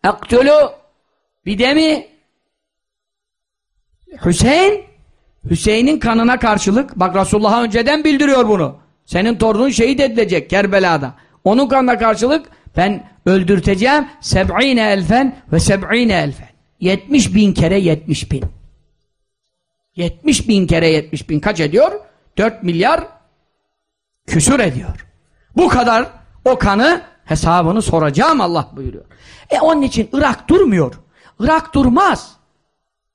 ektulu bidemi Hüseyin Hüseyin'in kanına karşılık bak Resulullah'a önceden bildiriyor bunu. Senin torunun şehit edilecek Kerbela'da. Onun kanına karşılık ben öldürteceğim seb'ine elfen ve seb'ine elfen. 70 bin kere 70 bin. 70 bin kere 70 bin kaç ediyor? 4 milyar küsur ediyor. Bu kadar o kanı hesabını soracağım Allah buyuruyor. E onun için Irak durmuyor. Irak durmaz.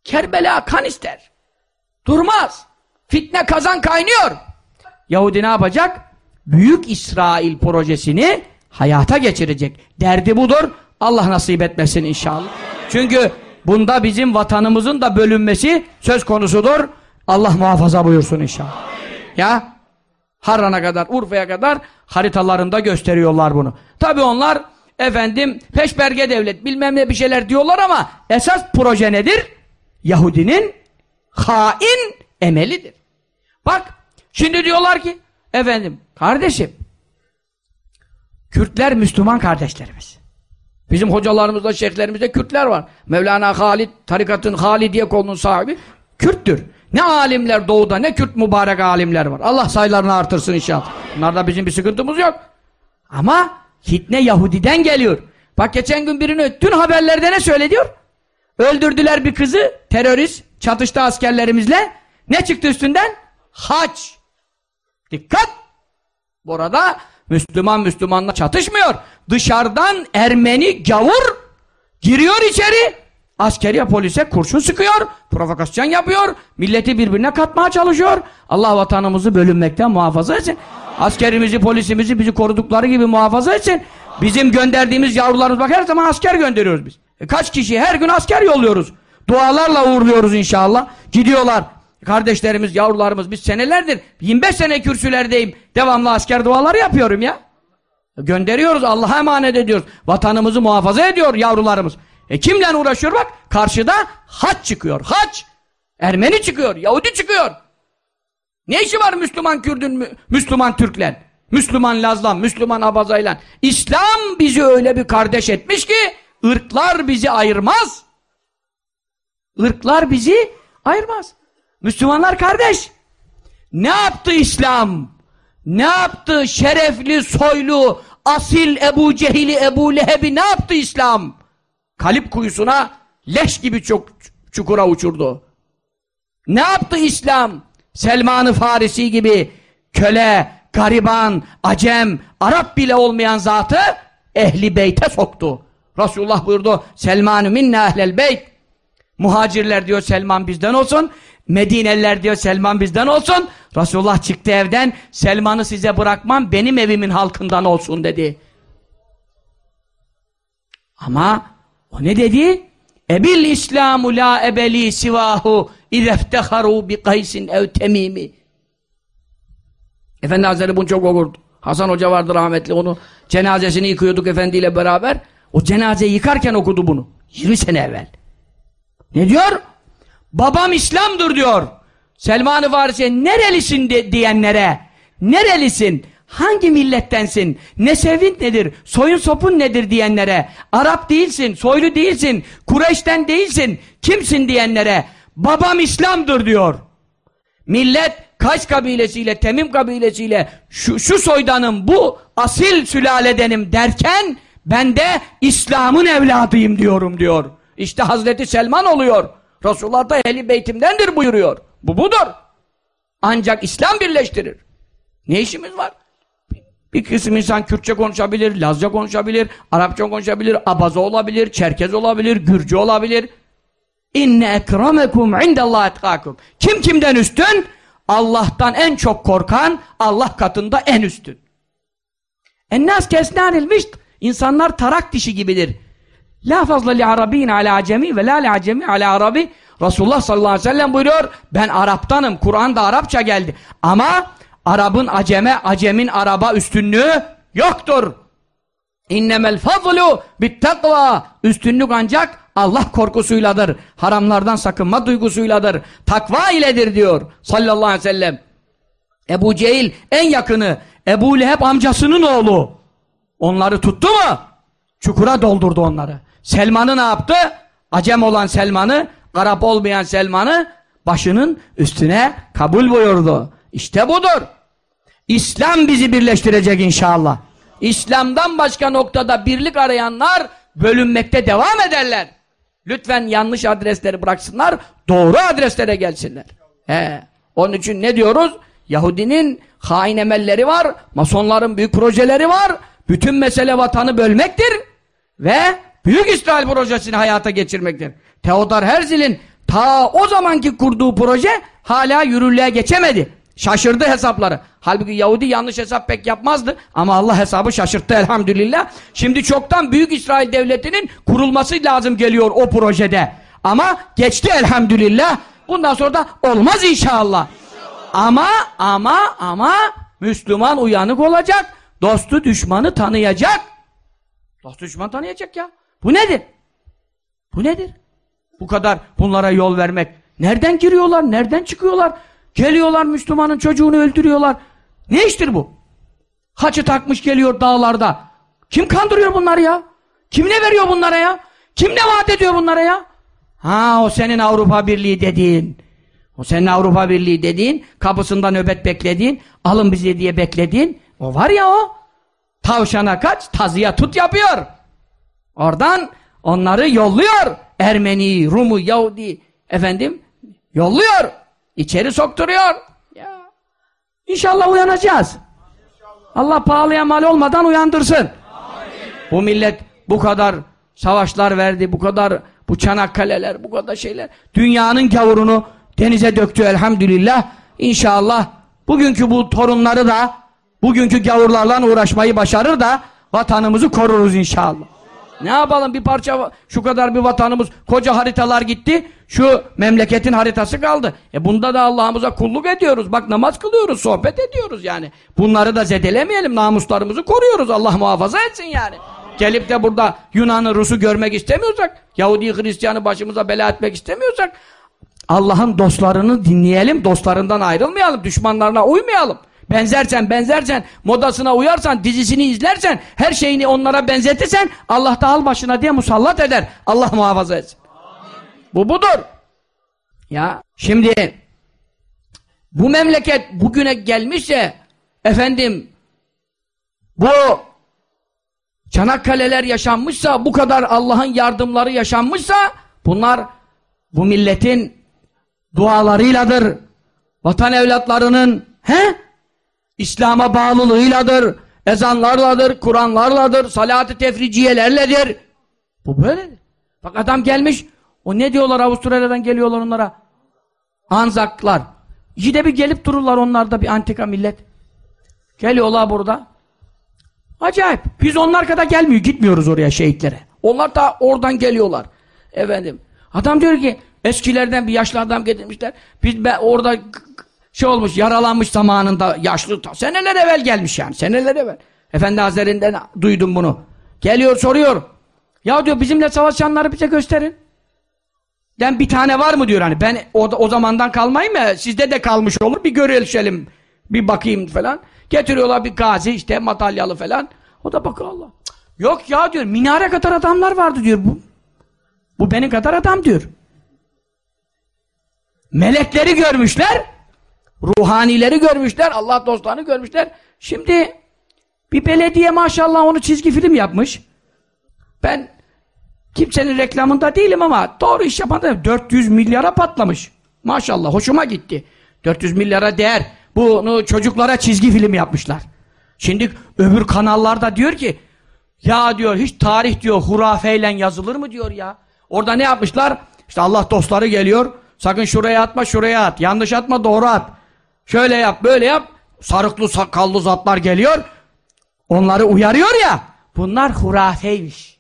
Kerbela kan ister. Durmaz. Fitne kazan kaynıyor. Yahudi ne yapacak? Büyük İsrail projesini hayata geçirecek. Derdi budur. Allah nasip etmesin inşallah. Çünkü bunda bizim vatanımızın da bölünmesi söz konusudur. Allah muhafaza buyursun inşallah. Ya Harran'a kadar, Urfa'ya kadar haritalarında gösteriyorlar bunu. Tabi onlar efendim peşberge devlet bilmem ne bir şeyler diyorlar ama esas proje nedir? Yahudinin hain emelidir. Bak şimdi diyorlar ki efendim kardeşim Kürtler Müslüman kardeşlerimiz. Bizim hocalarımızda, şeyhlerimizde Kürtler var. Mevlana Halid, tarikatın Halidiye kolunun sahibi Kürttür. Ne alimler doğuda, ne Kürt mübarek alimler var. Allah sayılarını artırsın inşallah. Bunlarda bizim bir sıkıntımız yok. Ama fitne Yahudiden geliyor. Bak geçen gün birini dün haberlerde ne söylediyor? Öldürdüler bir kızı, terörist, çatıştı askerlerimizle. Ne çıktı üstünden? Haç. Dikkat! Burada Müslüman Müslümanla çatışmıyor. Dışarıdan Ermeni gavur giriyor içeri. Askeriye polise kurşun sıkıyor, provokasyon yapıyor, milleti birbirine katmaya çalışıyor. Allah vatanımızı bölünmekten muhafaza etsin. Askerimizi, polisimizi bizi korudukları gibi muhafaza etsin. Bizim gönderdiğimiz yavrularımız bak her zaman asker gönderiyoruz biz. E kaç kişi her gün asker yolluyoruz. Dualarla uğurluyoruz inşallah. Gidiyorlar. Kardeşlerimiz, yavrularımız biz senelerdir 25 sene kürsülerdeyim. Devamlı asker duaları yapıyorum ya. Gönderiyoruz. Allah'a emanet ediyoruz. Vatanımızı muhafaza ediyor yavrularımız. E kimle uğraşıyor bak? Karşıda haç çıkıyor. Haç. Ermeni çıkıyor. Yahudi çıkıyor. Ne işi var Müslüman Kürdün, Müslüman Türkler? Müslüman Lazlan, Müslüman Abazaylan. İslam bizi öyle bir kardeş etmiş ki ırklar bizi ayırmaz. Irklar bizi ayırmaz. Müslümanlar kardeş. Ne yaptı İslam? Ne yaptı şerefli, soylu, asil Ebu Cehil'i, Ebu Leheb'i ne yaptı İslam? Kalip kuyusuna leş gibi çok çukura uçurdu. Ne yaptı İslam? Selman-ı Farisi gibi köle, gariban, acem, Arap bile olmayan zatı ehli beyte soktu. Resulullah buyurdu Selman-ı minne ehlel beyt Muhacirler diyor Selman bizden olsun. Medineliler diyor Selman bizden olsun. Resulullah çıktı evden Selman'ı size bırakmam benim evimin halkından olsun dedi. Ama o ne dedi? Ebil İslamu la ebeli sivahu idefteharu bi kaysin ev temimi. Efendi Hazretleri bunu çok okurdu. Hasan Hoca vardı rahmetli onu cenazesini yıkıyorduk efendiyle beraber. O cenazeyi yıkarken okudu bunu. 20 sene evvel. Ne diyor? Babam İslam'dır diyor. Selman-ı Farisi'ye nerelisin de, diyenlere nerelisin? Hangi millettensin? Nesevin nedir? Soyun sopun nedir diyenlere Arap değilsin, soylu değilsin, Kureyş'ten değilsin, kimsin diyenlere babam İslam'dır diyor. Millet Kaş kabilesiyle, Temim kabilesiyle şu, şu soydanım, bu asil sülaledenim derken ben de İslam'ın evladıyım diyorum diyor. İşte Hazreti Selman oluyor. Resulullah da ehli beytimdendir buyuruyor. Bu budur. Ancak İslam birleştirir. Ne işimiz var? Bir kısım insan Kürtçe konuşabilir, Lazca konuşabilir, Arapça konuşabilir, Abaza olabilir, Çerkez olabilir, Gürcü olabilir. İnne ekremekum indallahi etkakum. Kim kimden üstün? Allah'tan en çok korkan, Allah katında en üstün. Ennas kesnanil mişt. İnsanlar tarak dişi gibidir. La fazla li arabin ala acemi ve la li acemi ala arabi. Resulullah sallallahu aleyhi ve sellem buyuruyor. Ben Araptanım. Kur'an'da Arapça geldi. Ama Arap'ın aceme, acemin Araba üstünlüğü yoktur. İnnemel fazlu bit takva. Üstünlük ancak Allah korkusuyladır. Haramlardan sakınma duygusuyladır. Takva iledir diyor sallallahu aleyhi ve sellem. Ebu Cehil en yakını. Ebu Leheb amcasının oğlu. Onları tuttu mu? Çukura doldurdu onları. Selman'ı ne yaptı? Acem olan Selman'ı, Arap olmayan Selman'ı başının üstüne kabul buyurdu. İşte budur. İslam bizi birleştirecek inşallah. İslam'dan başka noktada birlik arayanlar bölünmekte devam ederler. Lütfen yanlış adresleri bıraksınlar, doğru adreslere gelsinler. He. Onun için ne diyoruz? Yahudinin hain emelleri var, masonların büyük projeleri var. Bütün mesele vatanı bölmektir ve Büyük İsrail projesini hayata geçirmektir. Theodor Herzl'in ta o zamanki kurduğu proje hala yürürlüğe geçemedi. Şaşırdı hesapları. Halbuki Yahudi yanlış hesap pek yapmazdı ama Allah hesabı şaşırttı elhamdülillah. Şimdi çoktan Büyük İsrail Devleti'nin kurulması lazım geliyor o projede. Ama geçti elhamdülillah. Bundan sonra da olmaz inşallah. Ama ama ama Müslüman uyanık olacak. Dostu düşmanı tanıyacak. Dostu düşman tanıyacak ya. Bu nedir? Bu nedir? Bu kadar bunlara yol vermek. Nereden giriyorlar? Nereden çıkıyorlar? Geliyorlar Müslümanın çocuğunu öldürüyorlar. Ne iştir bu? Haçı takmış geliyor dağlarda. Kim kandırıyor bunları ya? Kim ne veriyor bunlara ya? Kim ne vaat ediyor bunlara ya? Ha o senin Avrupa Birliği dediğin. O senin Avrupa Birliği dediğin, kapısında nöbet beklediğin, alın bizi diye beklediğin. O var ya o. Tavşana kaç, tazıya tut yapıyor. Oradan onları yolluyor. Ermeni, Rumu, Yahudi, efendim, yolluyor. İçeri sokturuyor. Ya. İnşallah uyanacağız. Allah pahalıya mal olmadan uyandırsın. Amin. Bu millet bu kadar savaşlar verdi, bu kadar bu Çanakkale'ler, bu kadar şeyler. Dünyanın gavurunu denize döktü elhamdülillah. İnşallah bugünkü bu torunları da bugünkü gavurlarla uğraşmayı başarır da vatanımızı koruruz inşallah. Ne yapalım bir parça şu kadar bir vatanımız koca haritalar gitti şu memleketin haritası kaldı. E bunda da Allah'ımıza kulluk ediyoruz. Bak namaz kılıyoruz, sohbet ediyoruz yani. Bunları da zedelemeyelim, namuslarımızı koruyoruz. Allah muhafaza etsin yani. Gelip de burada Yunan'ı, Rus'u görmek istemiyorsak, Yahudi, Hristiyan'ı başımıza bela etmek istemiyorsak, Allah'ın dostlarını dinleyelim, dostlarından ayrılmayalım, düşmanlarına uymayalım. Benzersen, benzersen, modasına uyarsan, dizisini izlersen, her şeyini onlara benzetirsen, Allah da al başına diye musallat eder. Allah muhafaza etsin. Bu budur. Ya şimdi bu memleket bugüne gelmişse efendim bu Çanakkale'ler yaşanmışsa bu kadar Allah'ın yardımları yaşanmışsa bunlar bu milletin dualarıyladır. Vatan evlatlarının he? İslam'a bağlılığıyladır. Ezanlarladır, Kur'anlarladır, salat-ı tefriciyelerledir. Bu böyledir. Bak adam gelmiş o ne diyorlar Avustralya'dan geliyorlar onlara? Anzaklar. Yine bir gelip dururlar onlarda bir antika millet. Geliyorlar burada. Acayip. Biz onlar kadar gelmiyor. Gitmiyoruz oraya şehitlere. Onlar da oradan geliyorlar. Efendim. Adam diyor ki eskilerden bir yaşlı adam getirmişler. Biz be, orada şey olmuş yaralanmış zamanında yaşlı seneler evvel gelmiş yani. Seneler evvel. Efendi Hazretlerinden duydum bunu. Geliyor soruyor. Ya diyor bizimle savaşanları bize gösterin. Den bir tane var mı diyor hani ben o, o zamandan kalmayayım ya sizde de kalmış olur bir görüşelim bir bakayım falan. Getiriyorlar bir gazi işte madalyalı falan. O da bakıyor Allah. Yok ya diyor minare kadar adamlar vardı diyor bu. Bu benim kadar adam diyor. Melekleri görmüşler. Ruhanileri görmüşler. Allah dostlarını görmüşler. Şimdi bir belediye maşallah onu çizgi film yapmış. Ben Kimsenin reklamında değilim ama doğru iş yapan da 400 milyara patlamış. Maşallah hoşuma gitti. 400 milyara değer. Bunu çocuklara çizgi film yapmışlar. Şimdi öbür kanallarda diyor ki ya diyor hiç tarih diyor hurafeyle yazılır mı diyor ya. Orada ne yapmışlar? İşte Allah dostları geliyor. Sakın şuraya atma şuraya at. Yanlış atma doğru at. Şöyle yap böyle yap. Sarıklı sakallı zatlar geliyor. Onları uyarıyor ya. Bunlar hurafeymiş.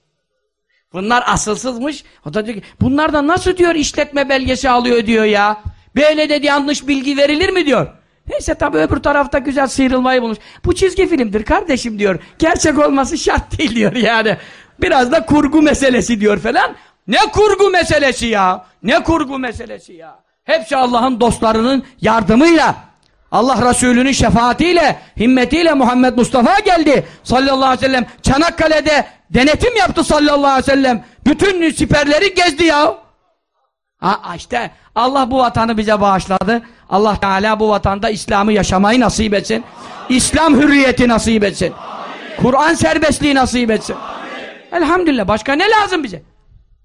Bunlar asılsızmış. O da diyor ki bunlardan nasıl diyor işletme belgesi alıyor diyor ya. Böyle dedi yanlış bilgi verilir mi diyor. Neyse tabi öbür tarafta güzel sıyrılmayı bulmuş. Bu çizgi filmdir kardeşim diyor. Gerçek olması şart değil diyor yani. Biraz da kurgu meselesi diyor falan. Ne kurgu meselesi ya? Ne kurgu meselesi ya? Hepsi Allah'ın dostlarının yardımıyla, Allah Resulü'nün şefaatiyle, himmetiyle Muhammed Mustafa geldi sallallahu aleyhi ve sellem. Çanakkale'de denetim yaptı sallallahu aleyhi ve sellem. Bütün siperleri gezdi ya. Ha işte Allah bu vatanı bize bağışladı. Allah Teala bu vatanda İslam'ı yaşamayı nasip etsin. İslam hürriyeti nasip etsin. Kur'an serbestliği nasip etsin. Elhamdülillah. Başka ne lazım bize?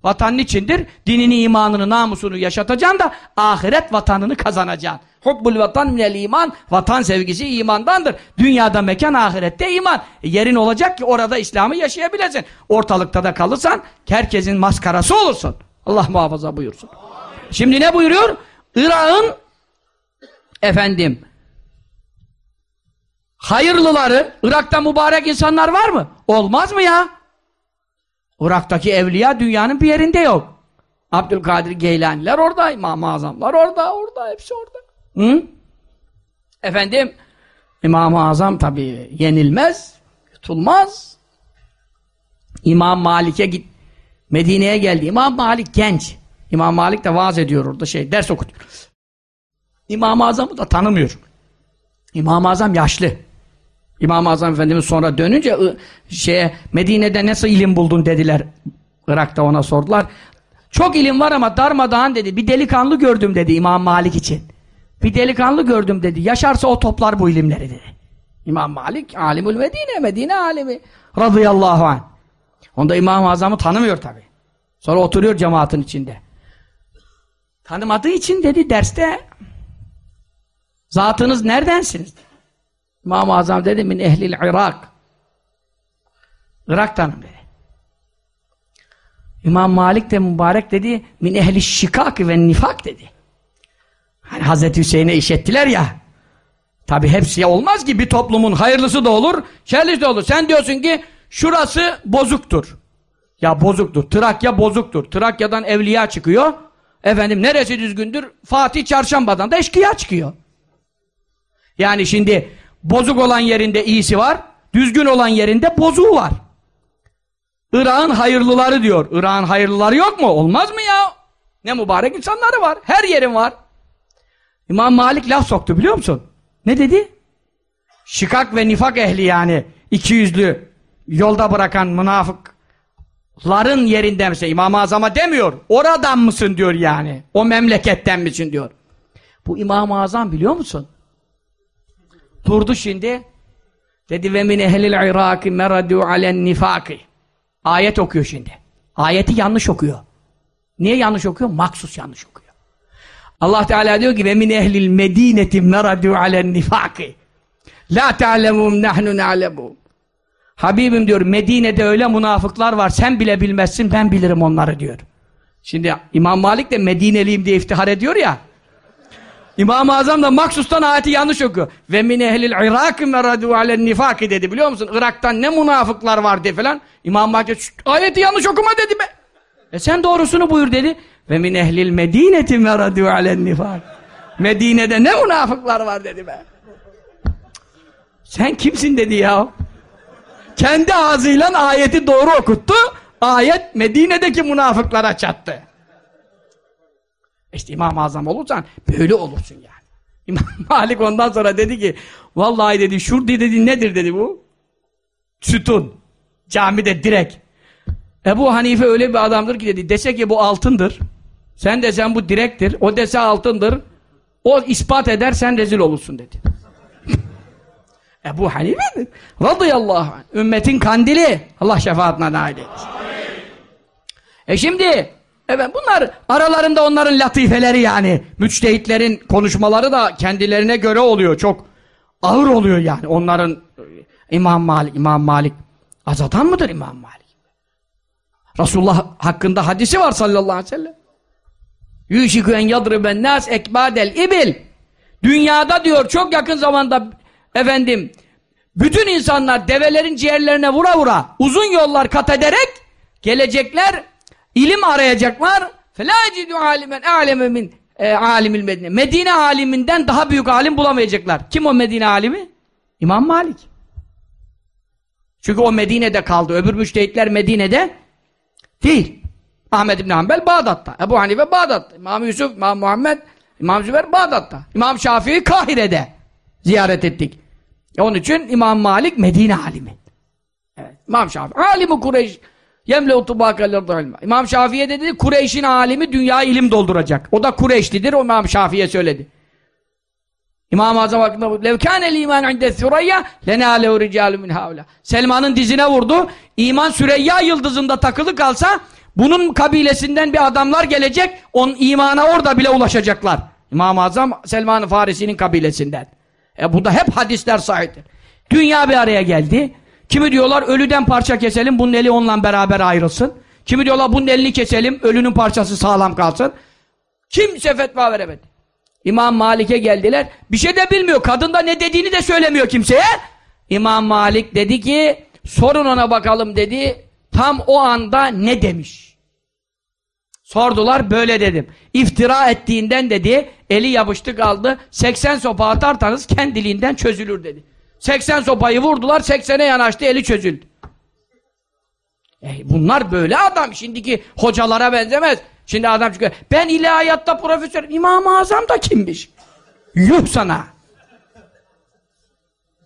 Vatan içindir? Dinini, imanını, namusunu yaşatacaksın da ahiret vatanını kazanacaksın. Hubbul vatan minel iman. Vatan sevgisi imandandır. Dünyada mekan, ahirette iman. E yerin olacak ki orada İslam'ı yaşayabilesin. Ortalıkta da kalırsan herkesin maskarası olursun. Allah muhafaza buyursun. Şimdi ne buyuruyor? Irak'ın efendim hayırlıları, Irak'ta mübarek insanlar var mı? Olmaz mı ya? Irak'taki evliya dünyanın bir yerinde yok. Abdülkadir Geylaniler orada, İmam-ı Azamlar orada, orada, hepsi orada. Hı? Efendim, İmam-ı Azam tabi yenilmez, yutulmaz. İmam Malik'e git, Medine'ye geldi. İmam Malik genç. İmam Malik de vaaz ediyor orada şey, ders okutuyor. İmam-ı Azam'ı da tanımıyor. İmam-ı Azam yaşlı. İmam-ı Azam Efendimiz sonra dönünce şeye Medine'de nasıl ilim buldun dediler. Irak'ta ona sordular. Çok ilim var ama darmadağın dedi. Bir delikanlı gördüm dedi İmam Malik için. Bir delikanlı gördüm dedi. Yaşarsa o toplar bu ilimleri dedi. İmam Malik alimul Medine, Medine alimi radıyallahu anh. Onda İmam-ı Azam'ı tanımıyor tabi. Sonra oturuyor cemaatin içinde. Tanımadığı için dedi derste zatınız neredensiniz? İmam-ı Azam dedi min ehlil Irak. Irak'tanım dedi. İmam Malik de mübarek dedi min ehli şikak ve nifak dedi. Hani Hazreti Hüseyin'e işettiler ya. Tabi hepsi olmaz ki bir toplumun hayırlısı da olur, şerlisi de olur. Sen diyorsun ki şurası bozuktur. Ya bozuktur. Trakya bozuktur. Trakya'dan evliya çıkıyor. Efendim neresi düzgündür? Fatih Çarşamba'dan da eşkıya çıkıyor. Yani şimdi bozuk olan yerinde iyisi var, düzgün olan yerinde bozuğu var. Irak'ın hayırlıları diyor. Irak'ın hayırlıları yok mu? Olmaz mı ya? Ne mübarek insanları var. Her yerin var. İmam Malik laf soktu biliyor musun? Ne dedi? Şikak ve nifak ehli yani. iki yüzlü yolda bırakan münafıkların yerinde misin? İmam-ı Azam'a demiyor. Oradan mısın diyor yani. O memleketten misin diyor. Bu İmam-ı Azam biliyor musun? Durdu şimdi. Dedi ve min ehlil Iraki meradu alen nifaki. Ayet okuyor şimdi. Ayeti yanlış okuyor. Niye yanlış okuyor? Maksus yanlış okuyor. Allah Teala diyor ki ve min ehlil medineti meradu alen nifaki. La ta'lemum nahnu na'lemum. Habibim diyor Medine'de öyle münafıklar var sen bile bilmezsin ben bilirim onları diyor. Şimdi İmam Malik de Medineliyim diye iftihar ediyor ya. İmam-ı Azam da maksustan ayeti yanlış okuyor. Ve min ehlil Irak meradu alen nifaki dedi biliyor musun? Irak'tan ne münafıklar var diye falan. İmam Malik ayeti yanlış okuma dedi be. E sen doğrusunu buyur dedi. Ve min ehlil medineti meradu alen nifak. Medine'de ne münafıklar var dedi be. Sen kimsin dedi ya. Kendi ağzıyla ayeti doğru okuttu. Ayet Medine'deki münafıklara çattı. İşte İmam-ı Azam olursan böyle olursun yani. *laughs* İmam Malik ondan sonra dedi ki vallahi dedi şur dedi nedir dedi bu? Sütun. Camide direk. Ebu Hanife öyle bir adamdır ki dedi dese ki bu altındır. Sen desen bu direktir. O dese altındır. O ispat eder sen rezil olursun dedi. *laughs* Ebu Hanife radıyallahu anh. Ümmetin kandili. Allah şefaatine nail eylesin. E şimdi Evet bunlar aralarında onların latifeleri yani. Müçtehitlerin konuşmaları da kendilerine göre oluyor. Çok ağır oluyor yani onların İmam Malik, İmam Malik az adam mıdır İmam Malik? Resulullah hakkında hadisi var sallallahu aleyhi ve sellem. Yüşikü en yadriben nas ekbadel ibil. Dünyada diyor çok yakın zamanda efendim bütün insanlar develerin ciğerlerine vura vura uzun yollar kat ederek gelecekler ilim arayacaklar. فَلَا يَجِدُ عَالِمًا اَعْلَمَ مِنْ alimil Medine. Medine aliminden daha büyük alim bulamayacaklar. Kim o Medine alimi? İmam Malik. Çünkü o Medine'de kaldı. Öbür müştehitler Medine'de değil. Ahmed İbni Hanbel Bağdat'ta. Ebu Hanife Bağdat'ta. İmam Yusuf, İmam Muhammed, İmam Zübeyir Bağdat'ta. İmam Şafii Kahire'de ziyaret ettik. E onun için İmam Malik Medine alimi. Evet. İmam Şafii. Alimi Kureyş. Yemle utubâkellerde ilmâ. İmam Şafii'ye dedi, Kureyş'in alimi dünya ilim dolduracak. O da Kureyşlidir, o İmam Şafii'ye söyledi. İmam-ı Azam hakkında levkânel iman inde süreyya lenâlehu ricâlu min haula. Selman'ın dizine vurdu. İman Süreyya yıldızında takılı kalsa bunun kabilesinden bir adamlar gelecek. On imana orada bile ulaşacaklar. İmam-ı Azam Selman-ı Farisi'nin kabilesinden. E bu da hep hadisler sahiptir. Dünya bir araya geldi. Kimi diyorlar ölüden parça keselim, bunun eli onunla beraber ayrılsın. Kimi diyorlar bunun elini keselim, ölünün parçası sağlam kalsın. Kimse fetva veremedi. İmam Malik'e geldiler. Bir şey de bilmiyor. Kadın da ne dediğini de söylemiyor kimseye. İmam Malik dedi ki sorun ona bakalım dedi. Tam o anda ne demiş? Sordular böyle dedim. İftira ettiğinden dedi eli yapıştı kaldı. 80 sopa atarsanız kendiliğinden çözülür dedi. 80 sopayı vurdular, 80'e yanaştı, eli çözüldü. E bunlar böyle adam. Şimdiki hocalara benzemez. Şimdi adam çıkıyor. Ben ilahiyatta profesör. İmam-ı Azam da kimmiş? Yuh sana.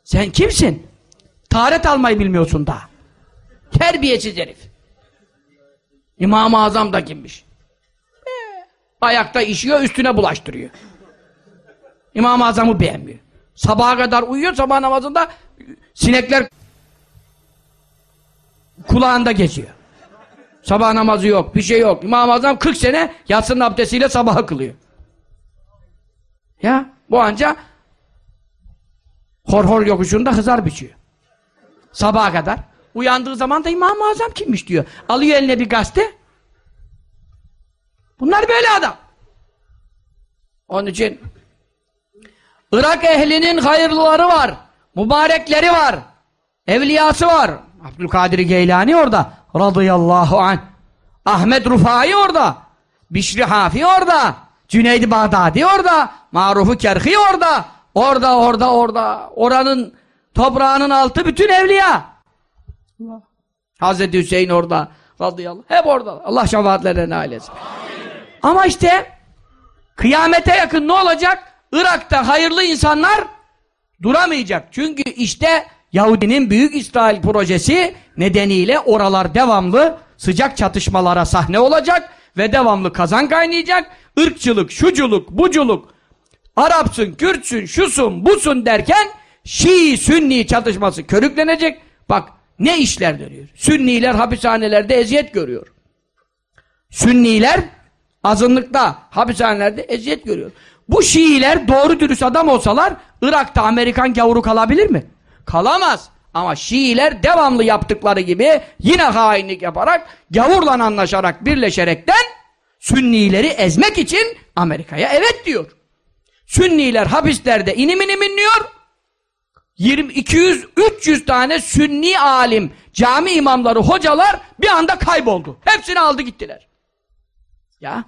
Sen kimsin? Taharet almayı bilmiyorsun da. Terbiyesiz herif. İmam-ı Azam da kimmiş? Ayakta işiyor, üstüne bulaştırıyor. İmam-ı Azam'ı beğenmiyor. Sabaha kadar uyuyor, sabah namazında sinekler kulağında geçiyor. Sabah namazı yok, bir şey yok. İmam-ı Azam 40 sene yatsının abdestiyle sabaha kılıyor. Ya bu anca hor hor yokuşunda hızar biçiyor. Sabaha kadar. Uyandığı zaman da İmam-ı Azam kimmiş diyor. Alıyor eline bir gazete. Bunlar böyle adam. Onun için Irak ehlinin hayırlıları var. Mübarekleri var. Evliyası var. Abdülkadir Geylani orada. Radıyallahu anh. Ahmet Rufai orada. Bişri Hafi orada. Cüneyd Bağdadi orada. Marufu Kerhi orada. Orada, orada, orada. Oranın toprağının altı bütün evliya. Allah. Hazreti Hüseyin orada. Radıyallahu. Hep orada. Allah şefaatlerine ailesin. Ama işte kıyamete yakın ne olacak? Irak'ta hayırlı insanlar duramayacak. Çünkü işte Yahudinin Büyük İsrail projesi nedeniyle oralar devamlı sıcak çatışmalara sahne olacak ve devamlı kazan kaynayacak. Irkçılık, şuculuk, buculuk, Arapsın, Kürtsün, şusun, busun derken Şii, Sünni çatışması körüklenecek. Bak ne işler dönüyor. Sünniler hapishanelerde eziyet görüyor. Sünniler azınlıkta hapishanelerde eziyet görüyor. Bu Şiiler doğru dürüst adam olsalar Irak'ta Amerikan gavuru kalabilir mi? Kalamaz. Ama Şiiler devamlı yaptıkları gibi yine hainlik yaparak gavurla anlaşarak birleşerekten Sünnileri ezmek için Amerika'ya evet diyor. Sünniler hapislerde inim inim inliyor. 20, 200, 300 tane Sünni alim, cami imamları, hocalar bir anda kayboldu. Hepsini aldı gittiler. Ya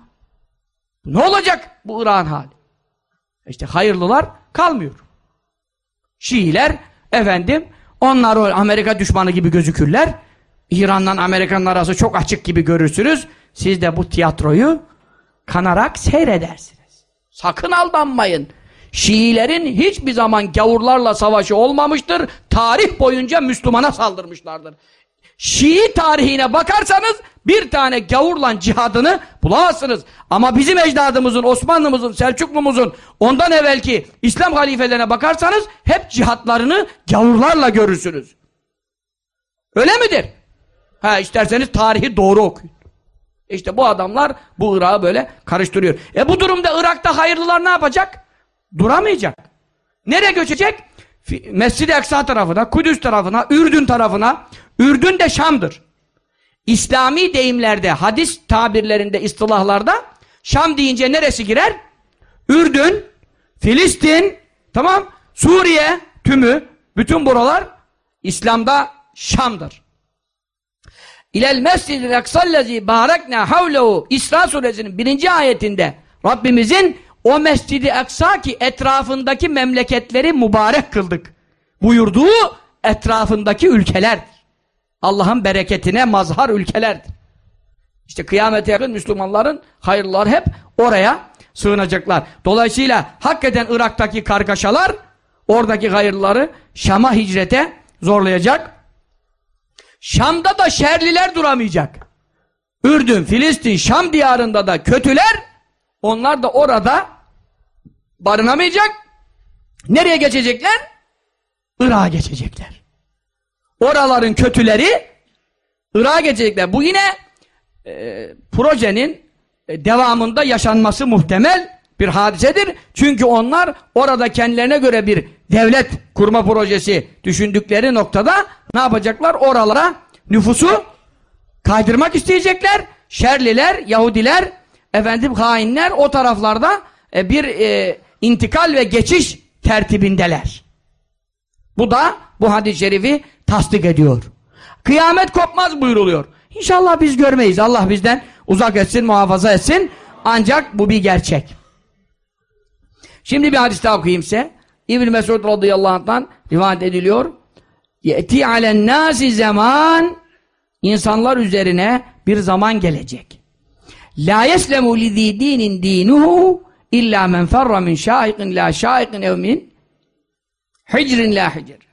ne olacak bu Irak'ın hali? İşte hayırlılar kalmıyor. Şiiler efendim onlar o Amerika düşmanı gibi gözükürler. İran'la Amerikan'ın arası çok açık gibi görürsünüz. Siz de bu tiyatroyu kanarak seyredersiniz. Sakın aldanmayın. Şiilerin hiçbir zaman gavurlarla savaşı olmamıştır. Tarih boyunca Müslümana saldırmışlardır. Şii tarihine bakarsanız bir tane gavurla cihadını bulamazsınız. Ama bizim ecdadımızın, Osmanlımızın, Selçuklumuzun ondan evvelki İslam halifelerine bakarsanız hep cihatlarını gavurlarla görürsünüz. Öyle midir? Ha isterseniz tarihi doğru okuyun. İşte bu adamlar bu Irak'ı böyle karıştırıyor. E bu durumda Irak'ta hayırlılar ne yapacak? Duramayacak. Nereye göçecek? Mescid-i Eksa tarafına, Kudüs tarafına, Ürdün tarafına. Ürdün de Şam'dır. İslami deyimlerde, hadis tabirlerinde, istilahlarda Şam deyince neresi girer? Ürdün, Filistin, tamam, Suriye tümü, bütün buralar İslam'da Şam'dır. İlel mescidil eksallezi barekna havlehu İsra suresinin birinci ayetinde Rabbimizin o mescidi eksa ki etrafındaki memleketleri mübarek kıldık. Buyurduğu etrafındaki ülkelerdir. Allah'ın bereketine mazhar ülkelerdir. İşte kıyamete yakın Müslümanların hayırlar hep oraya sığınacaklar. Dolayısıyla hakikaten Irak'taki kargaşalar oradaki hayırları Şam'a hicrete zorlayacak. Şam'da da şerliler duramayacak. Ürdün, Filistin, Şam diyarında da kötüler onlar da orada barınamayacak. Nereye geçecekler? Irak'a geçecekler. Oraların kötüleri Irak'a geçecekler. Bu yine e, projenin e, devamında yaşanması muhtemel bir hadisedir. Çünkü onlar orada kendilerine göre bir devlet kurma projesi düşündükleri noktada ne yapacaklar? Oralara nüfusu kaydırmak isteyecekler. Şerliler, Yahudiler, efendim hainler o taraflarda e, bir e, intikal ve geçiş tertibindeler. Bu da bu hadis-i şerifi tasdik ediyor. Kıyamet kopmaz buyuruluyor. İnşallah biz görmeyiz. Allah bizden uzak etsin, muhafaza etsin. Ancak bu bir gerçek. Şimdi bir hadis daha okuyayım size. İbn Mesud radıyallahu anh'tan rivayet ediliyor. Yeti alen nasi zaman insanlar üzerine bir zaman gelecek. La yeslemu li dinin dinuhu illa men ferra min şaikin la şaikin ev min hicrin la hicr.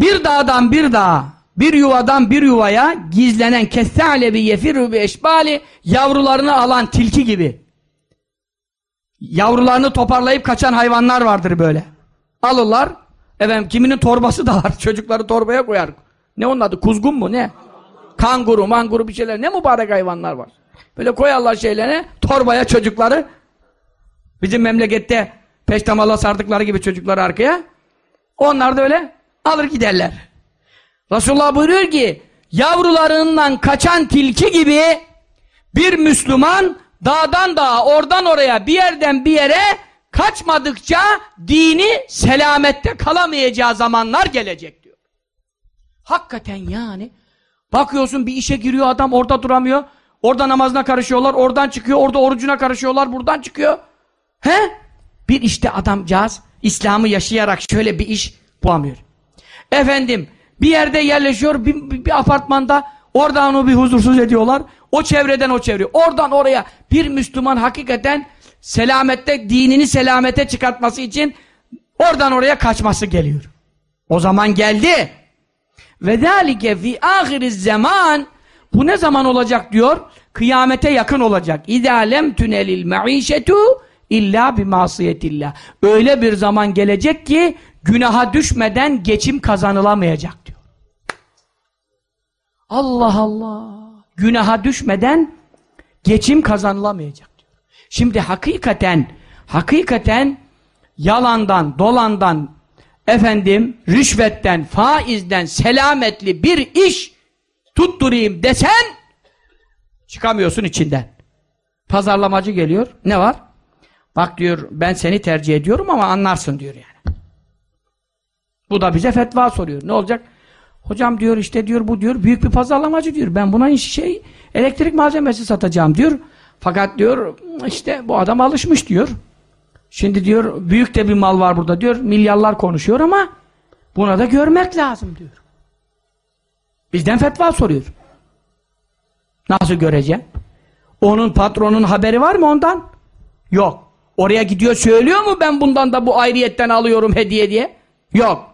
Bir dağdan bir dağa, bir yuvadan bir yuvaya gizlenen kessalebi yefirru bi eşbali yavrularını alan tilki gibi. Yavrularını toparlayıp kaçan hayvanlar vardır böyle. Alırlar. Efendim kiminin torbası da var. *laughs* Çocukları torbaya koyar. Ne onun adı? Kuzgun mu ne? Kanguru, manguru bir şeyler. Ne mübarek hayvanlar var. Böyle koyarlar şeylerine, torbaya çocukları. Bizim memlekette peştemala sardıkları gibi çocukları arkaya. Onlar da öyle alır giderler. Resulullah buyuruyor ki, yavrularından kaçan tilki gibi bir Müslüman dağdan dağa, oradan oraya, bir yerden bir yere kaçmadıkça dini selamette kalamayacağı zamanlar gelecek diyor. Hakikaten yani bakıyorsun bir işe giriyor adam orada duramıyor. Orada namazına karışıyorlar, oradan çıkıyor, orada orucuna karışıyorlar, buradan çıkıyor. He? Bir işte adamcağız İslam'ı yaşayarak şöyle bir iş bulamıyor. Efendim bir yerde yerleşiyor, bir, bir, bir apartmanda oradan onu bir huzursuz ediyorlar. O çevreden o çevre. Oradan oraya bir Müslüman hakikaten selamette, dinini selamete çıkartması için oradan oraya kaçması geliyor. O zaman geldi. Ve zâlike fî âhiriz zaman bu ne zaman olacak diyor? Kıyamete yakın olacak. İzâ lem tünelil me'işetu illa bi masiyetillah. Öyle bir zaman gelecek ki günaha düşmeden geçim kazanılamayacak diyor. Allah Allah. Günaha düşmeden geçim kazanılamayacak diyor. Şimdi hakikaten hakikaten yalandan, dolandan efendim rüşvetten, faizden selametli bir iş tutturayım desen çıkamıyorsun içinden. Pazarlamacı geliyor. Ne var? Bak diyor ben seni tercih ediyorum ama anlarsın diyor yani. Bu da bize fetva soruyor. Ne olacak? Hocam diyor işte diyor bu diyor büyük bir pazarlamacı diyor. Ben buna şey elektrik malzemesi satacağım diyor. Fakat diyor işte bu adam alışmış diyor. Şimdi diyor büyük de bir mal var burada diyor. Milyarlar konuşuyor ama buna da görmek lazım diyor. Bizden fetva soruyor. Nasıl göreceğim? Onun patronun haberi var mı ondan? Yok. Oraya gidiyor söylüyor mu ben bundan da bu ayrıyetten alıyorum hediye diye? Yok.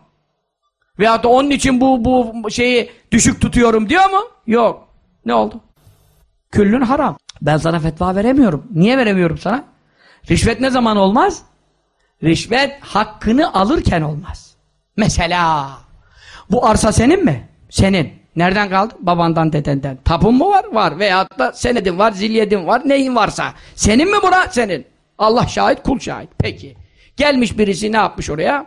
Veyahut da onun için bu, bu şeyi düşük tutuyorum diyor mu? Yok. Ne oldu? Küllün haram. Ben sana fetva veremiyorum. Niye veremiyorum sana? Rişvet ne zaman olmaz? Rişvet hakkını alırken olmaz. Mesela bu arsa senin mi? Senin. Nereden kaldı? Babandan, dedenden. Tapun mu var? Var. Veyahut da senedin var, zilyedin var, neyin varsa. Senin mi bura? Senin. Allah şahit, kul şahit. Peki. Gelmiş birisi ne yapmış oraya?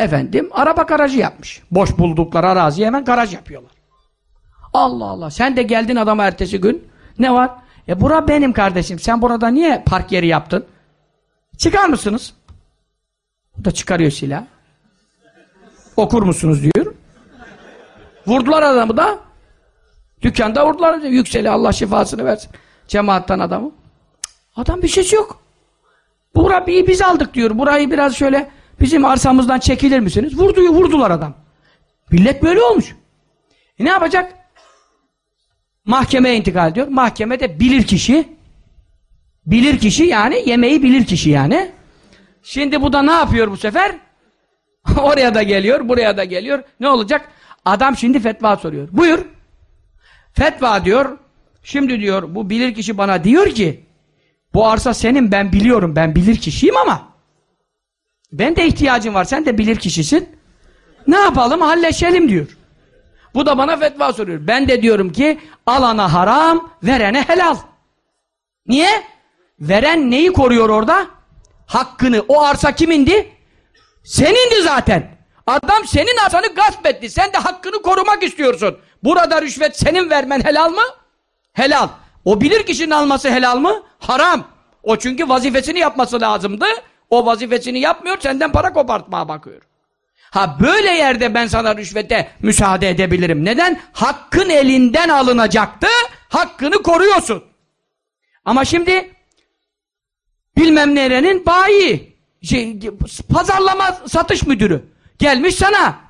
Efendim araba garajı yapmış. Boş buldukları araziye hemen garaj yapıyorlar. Allah Allah. Sen de geldin adama ertesi gün. Ne var? E bura benim kardeşim. Sen burada niye park yeri yaptın? Çıkar mısınız? O da çıkarıyor silah. Okur musunuz diyor. Vurdular adamı da. Dükkanda vurdular. Yükseli Allah şifasını versin. Cemaattan adamı. Adam bir şey yok. Burayı biz aldık diyor. Burayı biraz şöyle bizim arsamızdan çekilir misiniz? Vurdu, vurdular adam. Millet böyle olmuş. E ne yapacak? Mahkemeye intikal ediyor. Mahkemede bilir kişi bilir kişi yani yemeği bilir kişi yani. Şimdi bu da ne yapıyor bu sefer? *laughs* Oraya da geliyor, buraya da geliyor. Ne olacak? Adam şimdi fetva soruyor. Buyur. Fetva diyor. Şimdi diyor bu bilir kişi bana diyor ki bu arsa senin ben biliyorum ben bilir kişiyim ama ben de ihtiyacım var sen de bilir kişisin. Ne yapalım halleşelim diyor. Bu da bana fetva soruyor. Ben de diyorum ki alana haram verene helal. Niye? Veren neyi koruyor orada? Hakkını. O arsa kimindi? Senindi zaten. Adam senin arsanı gasp etti. Sen de hakkını korumak istiyorsun. Burada rüşvet senin vermen helal mı? Helal. O bilir kişinin alması helal mı? Haram. O çünkü vazifesini yapması lazımdı. O vazifesini yapmıyor, senden para kopartmaya bakıyor. Ha böyle yerde ben sana rüşvete müsaade edebilirim. Neden? Hakkın elinden alınacaktı, hakkını koruyorsun. Ama şimdi bilmem nerenin bayi, şey, pazarlama satış müdürü gelmiş sana.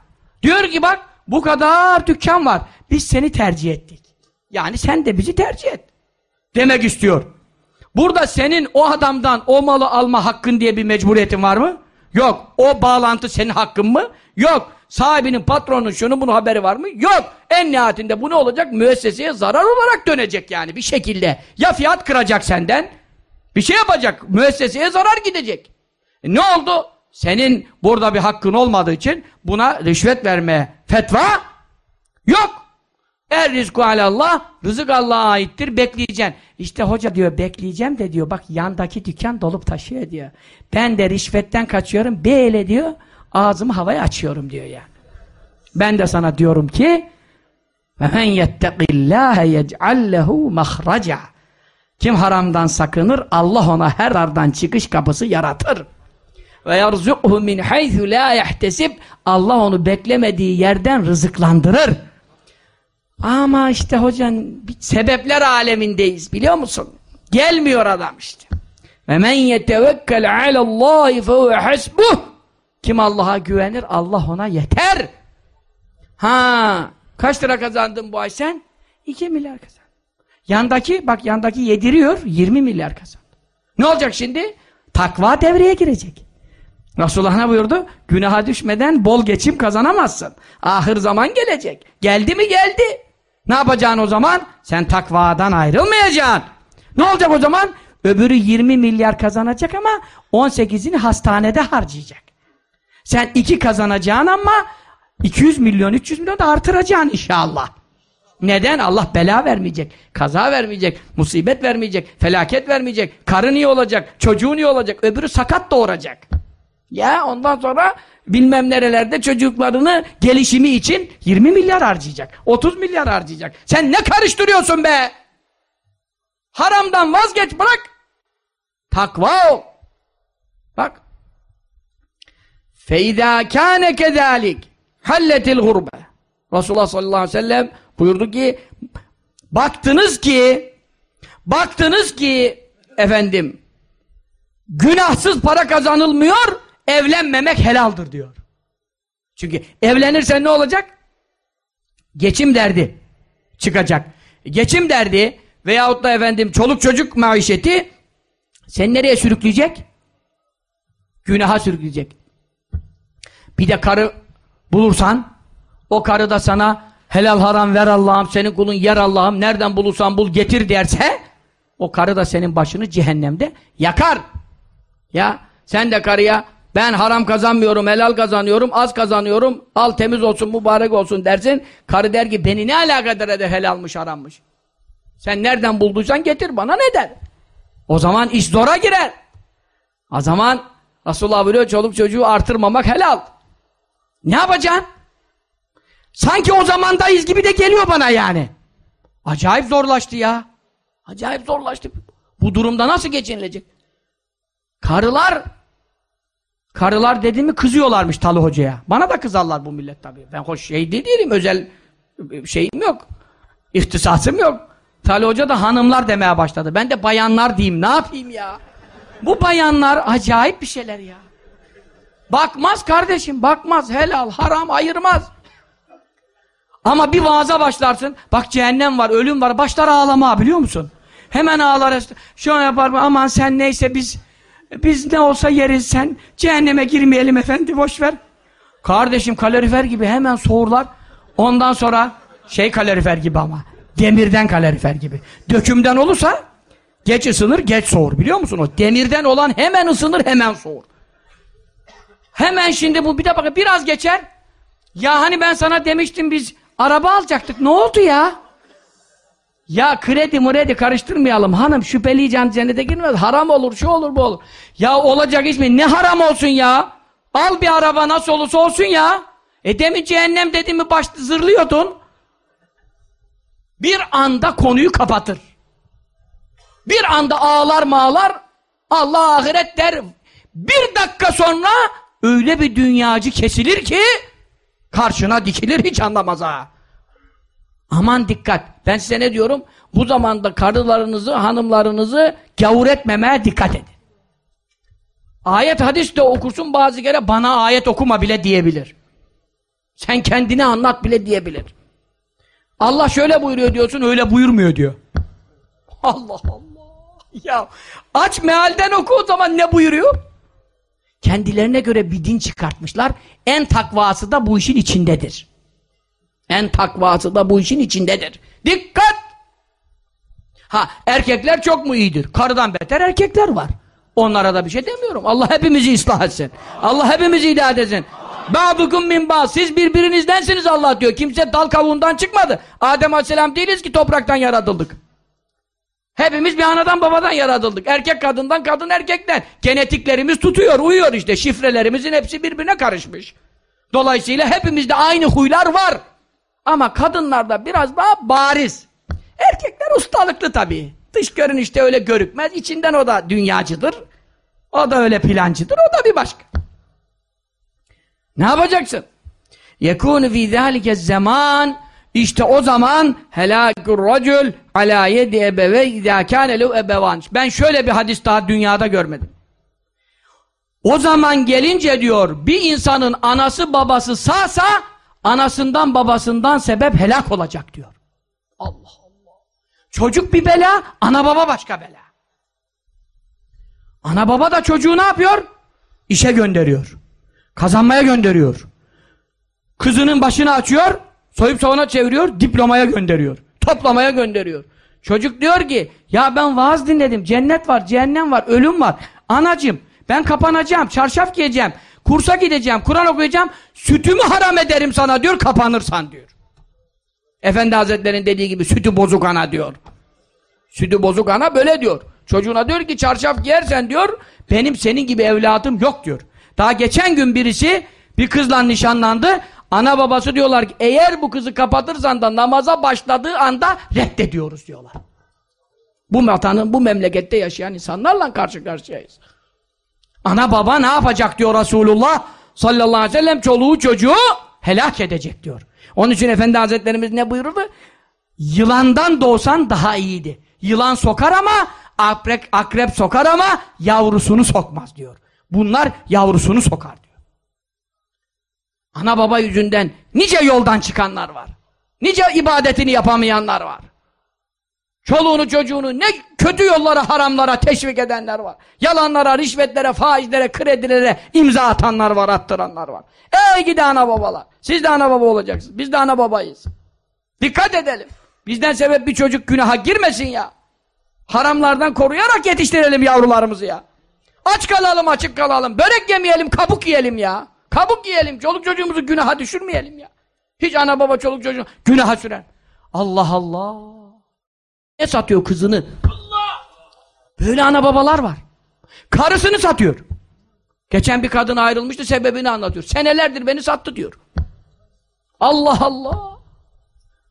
Diyor ki bak bu kadar dükkan var. Biz seni tercih ettik. Yani sen de bizi tercih et. Demek istiyor. Burada senin o adamdan o malı alma hakkın diye bir mecburiyetin var mı? Yok. O bağlantı senin hakkın mı? Yok. Sahibinin, patronun şunun bunun haberi var mı? Yok. En nihayetinde bu ne olacak? Müesseseye zarar olarak dönecek yani bir şekilde. Ya fiyat kıracak senden, bir şey yapacak. Müesseseye zarar gidecek. E ne oldu? Senin burada bir hakkın olmadığı için buna rüşvet vermeye fetva yok. Er rizku alallah, rızık Allah'a aittir, bekleyeceksin. İşte hoca diyor, bekleyeceğim de diyor, bak yandaki dükkan dolup taşıyor diyor. Ben de rişvetten kaçıyorum, böyle diyor, ağzımı havaya açıyorum diyor yani. Ben de sana diyorum ki, وَمَنْ يَتَّقِ اللّٰهَ يَجْعَلْ لَهُ مَخْرَجًا Kim haramdan sakınır, Allah ona her ardan çıkış kapısı yaratır. Ve yarzuqhu min haythu la yahtesib Allah onu beklemediği yerden rızıklandırır. Ama işte hocam sebepler alemindeyiz biliyor musun? Gelmiyor adam işte. Ve men yetevekkel alallahi fehuve hasbuh. Kim Allah'a güvenir Allah ona yeter. Ha, kaç lira kazandın bu ay sen? 2 milyar kazandın. Yandaki bak yandaki yediriyor 20 milyar kazandı. Ne olacak şimdi? Takva devreye girecek. Resulullah ne buyurdu? Günaha düşmeden bol geçim kazanamazsın. Ahır zaman gelecek. Geldi mi geldi. Ne yapacaksın o zaman? Sen takvadan ayrılmayacaksın. Ne olacak o zaman? Öbürü 20 milyar kazanacak ama 18'ini hastanede harcayacak. Sen iki kazanacaksın ama 200 milyon, 300 milyon da artıracaksın inşallah. Neden? Allah bela vermeyecek, kaza vermeyecek, musibet vermeyecek, felaket vermeyecek, karın iyi olacak, çocuğun iyi olacak, öbürü sakat doğuracak. Ya ondan sonra bilmem nerelerde çocuklarını gelişimi için 20 milyar harcayacak. 30 milyar harcayacak. Sen ne karıştırıyorsun be? Haramdan vazgeç bırak. Takva ol. Bak. فَاِذَا كَانَ كَذَٰلِكَ حَلَّتِ الْغُرْبَ Resulullah sallallahu aleyhi ve sellem buyurdu ki baktınız ki baktınız ki efendim günahsız para kazanılmıyor evlenmemek helaldir diyor. Çünkü evlenirsen ne olacak? Geçim derdi çıkacak. Geçim derdi veyahut da efendim çoluk çocuk maişeti sen nereye sürükleyecek? Günaha sürükleyecek. Bir de karı bulursan o karı da sana helal haram ver Allah'ım senin kulun yer Allah'ım nereden bulursan bul getir derse o karı da senin başını cehennemde yakar. Ya sen de karıya ben haram kazanmıyorum, helal kazanıyorum, az kazanıyorum, al temiz olsun, mübarek olsun dersin. Karı der ki beni ne alakadar eder helalmış, harammış. Sen nereden bulduysan getir bana ne der? O zaman iş zora girer. O zaman Resulullah buyuruyor çoluk çocuğu artırmamak helal. Ne yapacaksın? Sanki o zamandayız gibi de geliyor bana yani. Acayip zorlaştı ya. Acayip zorlaştı. Bu durumda nasıl geçinilecek? Karılar karılar dedi mi kızıyorlarmış Talı Hoca'ya. Bana da kızarlar bu millet tabii. Ben hoş şey de değilim. Özel şeyim yok. İhtisasım yok. Talı Hoca da hanımlar demeye başladı. Ben de bayanlar diyeyim. Ne yapayım ya? Bu bayanlar acayip bir şeyler ya. Bakmaz kardeşim. Bakmaz. Helal, haram ayırmaz. Ama bir vaaza başlarsın. Bak cehennem var, ölüm var. Başlar ağlama biliyor musun? Hemen ağlar. Şöyle yapar aman sen neyse biz biz ne olsa yeriz sen. Cehenneme girmeyelim efendi boş ver. Kardeşim kalorifer gibi hemen soğurlar. Ondan sonra şey kalorifer gibi ama. Demirden kalorifer gibi. Dökümden olursa geç ısınır geç soğur biliyor musun? O demirden olan hemen ısınır hemen soğur. Hemen şimdi bu bir de bakın biraz geçer. Ya hani ben sana demiştim biz araba alacaktık. Ne oldu ya? Ya kredi mredi karıştırmayalım hanım şüpheli cennete girmez. Haram olur şu olur bu olur. Ya olacak iş mi? Ne haram olsun ya? Al bir araba nasıl olursa olsun ya. E demin cehennem dedi mi baş zırlıyordun. Bir anda konuyu kapatır. Bir anda ağlar mağlar Allah ahiret der. Bir dakika sonra öyle bir dünyacı kesilir ki karşına dikilir hiç anlamaz ha. Aman dikkat. Ben size ne diyorum? Bu zamanda karılarınızı, hanımlarınızı gavur etmemeye dikkat edin. Ayet hadis de okursun bazı kere bana ayet okuma bile diyebilir. Sen kendini anlat bile diyebilir. Allah şöyle buyuruyor diyorsun öyle buyurmuyor diyor. *laughs* Allah Allah. Ya aç mealden oku o zaman ne buyuruyor? Kendilerine göre bir din çıkartmışlar. En takvası da bu işin içindedir. En takvası da bu işin içindedir. Dikkat! Ha erkekler çok mu iyidir? Karıdan beter erkekler var. Onlara da bir şey demiyorum. Allah hepimizi ıslah etsin. Allah hepimizi hidayet etsin. Ba'dukum min ba. Siz birbirinizdensiniz Allah diyor. Kimse dal kavuğundan çıkmadı. Adem Aleyhisselam değiliz ki topraktan yaratıldık. Hepimiz bir anadan babadan yaratıldık. Erkek kadından, kadın erkekten. Genetiklerimiz tutuyor, uyuyor işte. Şifrelerimizin hepsi birbirine karışmış. Dolayısıyla hepimizde aynı huylar var. Ama kadınlarda biraz daha bariz. Erkekler ustalıklı tabii. Dış görünüşte öyle görükmez. İçinden o da dünyacıdır. O da öyle plancıdır. O da bir başka. Ne yapacaksın? Yekûnü fî zâlike zaman işte o zaman helâkur racül alâ yedi ebeve idâ kâne lev. Ben şöyle bir hadis daha dünyada görmedim. O zaman gelince diyor bir insanın anası babası sağsa anasından babasından sebep helak olacak diyor. Allah Allah. Çocuk bir bela, ana baba başka bela. Ana baba da çocuğu ne yapıyor? İşe gönderiyor. Kazanmaya gönderiyor. Kızının başını açıyor, soyup savuna çeviriyor, diplomaya gönderiyor. Toplamaya gönderiyor. Çocuk diyor ki, ya ben vaaz dinledim, cennet var, cehennem var, ölüm var. Anacım, ben kapanacağım, çarşaf giyeceğim, kursa gideceğim, Kur'an okuyacağım, sütümü haram ederim sana diyor, kapanırsan diyor. Efendi Hazretleri'nin dediği gibi sütü bozuk ana diyor. Sütü bozuk ana böyle diyor. Çocuğuna diyor ki çarşaf giyersen diyor, benim senin gibi evladım yok diyor. Daha geçen gün birisi bir kızla nişanlandı. Ana babası diyorlar ki eğer bu kızı kapatırsan da namaza başladığı anda reddediyoruz diyorlar. Bu vatanın, bu memlekette yaşayan insanlarla karşı karşıyayız. Ana baba ne yapacak diyor Resulullah sallallahu aleyhi ve sellem çoluğu çocuğu helak edecek diyor. Onun için Efendi Hazretlerimiz ne buyurdu? Yılandan doğsan daha iyiydi. Yılan sokar ama akrep, akrep sokar ama yavrusunu sokmaz diyor. Bunlar yavrusunu sokar diyor. Ana baba yüzünden nice yoldan çıkanlar var. Nice ibadetini yapamayanlar var. Çoluğunu çocuğunu ne kötü yollara, haramlara teşvik edenler var. Yalanlara, rişvetlere, faizlere, kredilere imza atanlar var, attıranlar var. Ey gidi ana babalar. Siz de ana baba olacaksınız. Biz de ana babayız. Dikkat edelim. Bizden sebep bir çocuk günaha girmesin ya. Haramlardan koruyarak yetiştirelim yavrularımızı ya. Aç kalalım, açık kalalım. Börek yemeyelim, kabuk yiyelim ya. Kabuk yiyelim. Çoluk çocuğumuzu günaha düşürmeyelim ya. Hiç ana baba çoluk çocuğu günaha süren. Allah Allah. Ne satıyor kızını? Allah! Böyle ana babalar var. Karısını satıyor. Geçen bir kadın ayrılmıştı sebebini anlatıyor. Senelerdir beni sattı diyor. Allah Allah.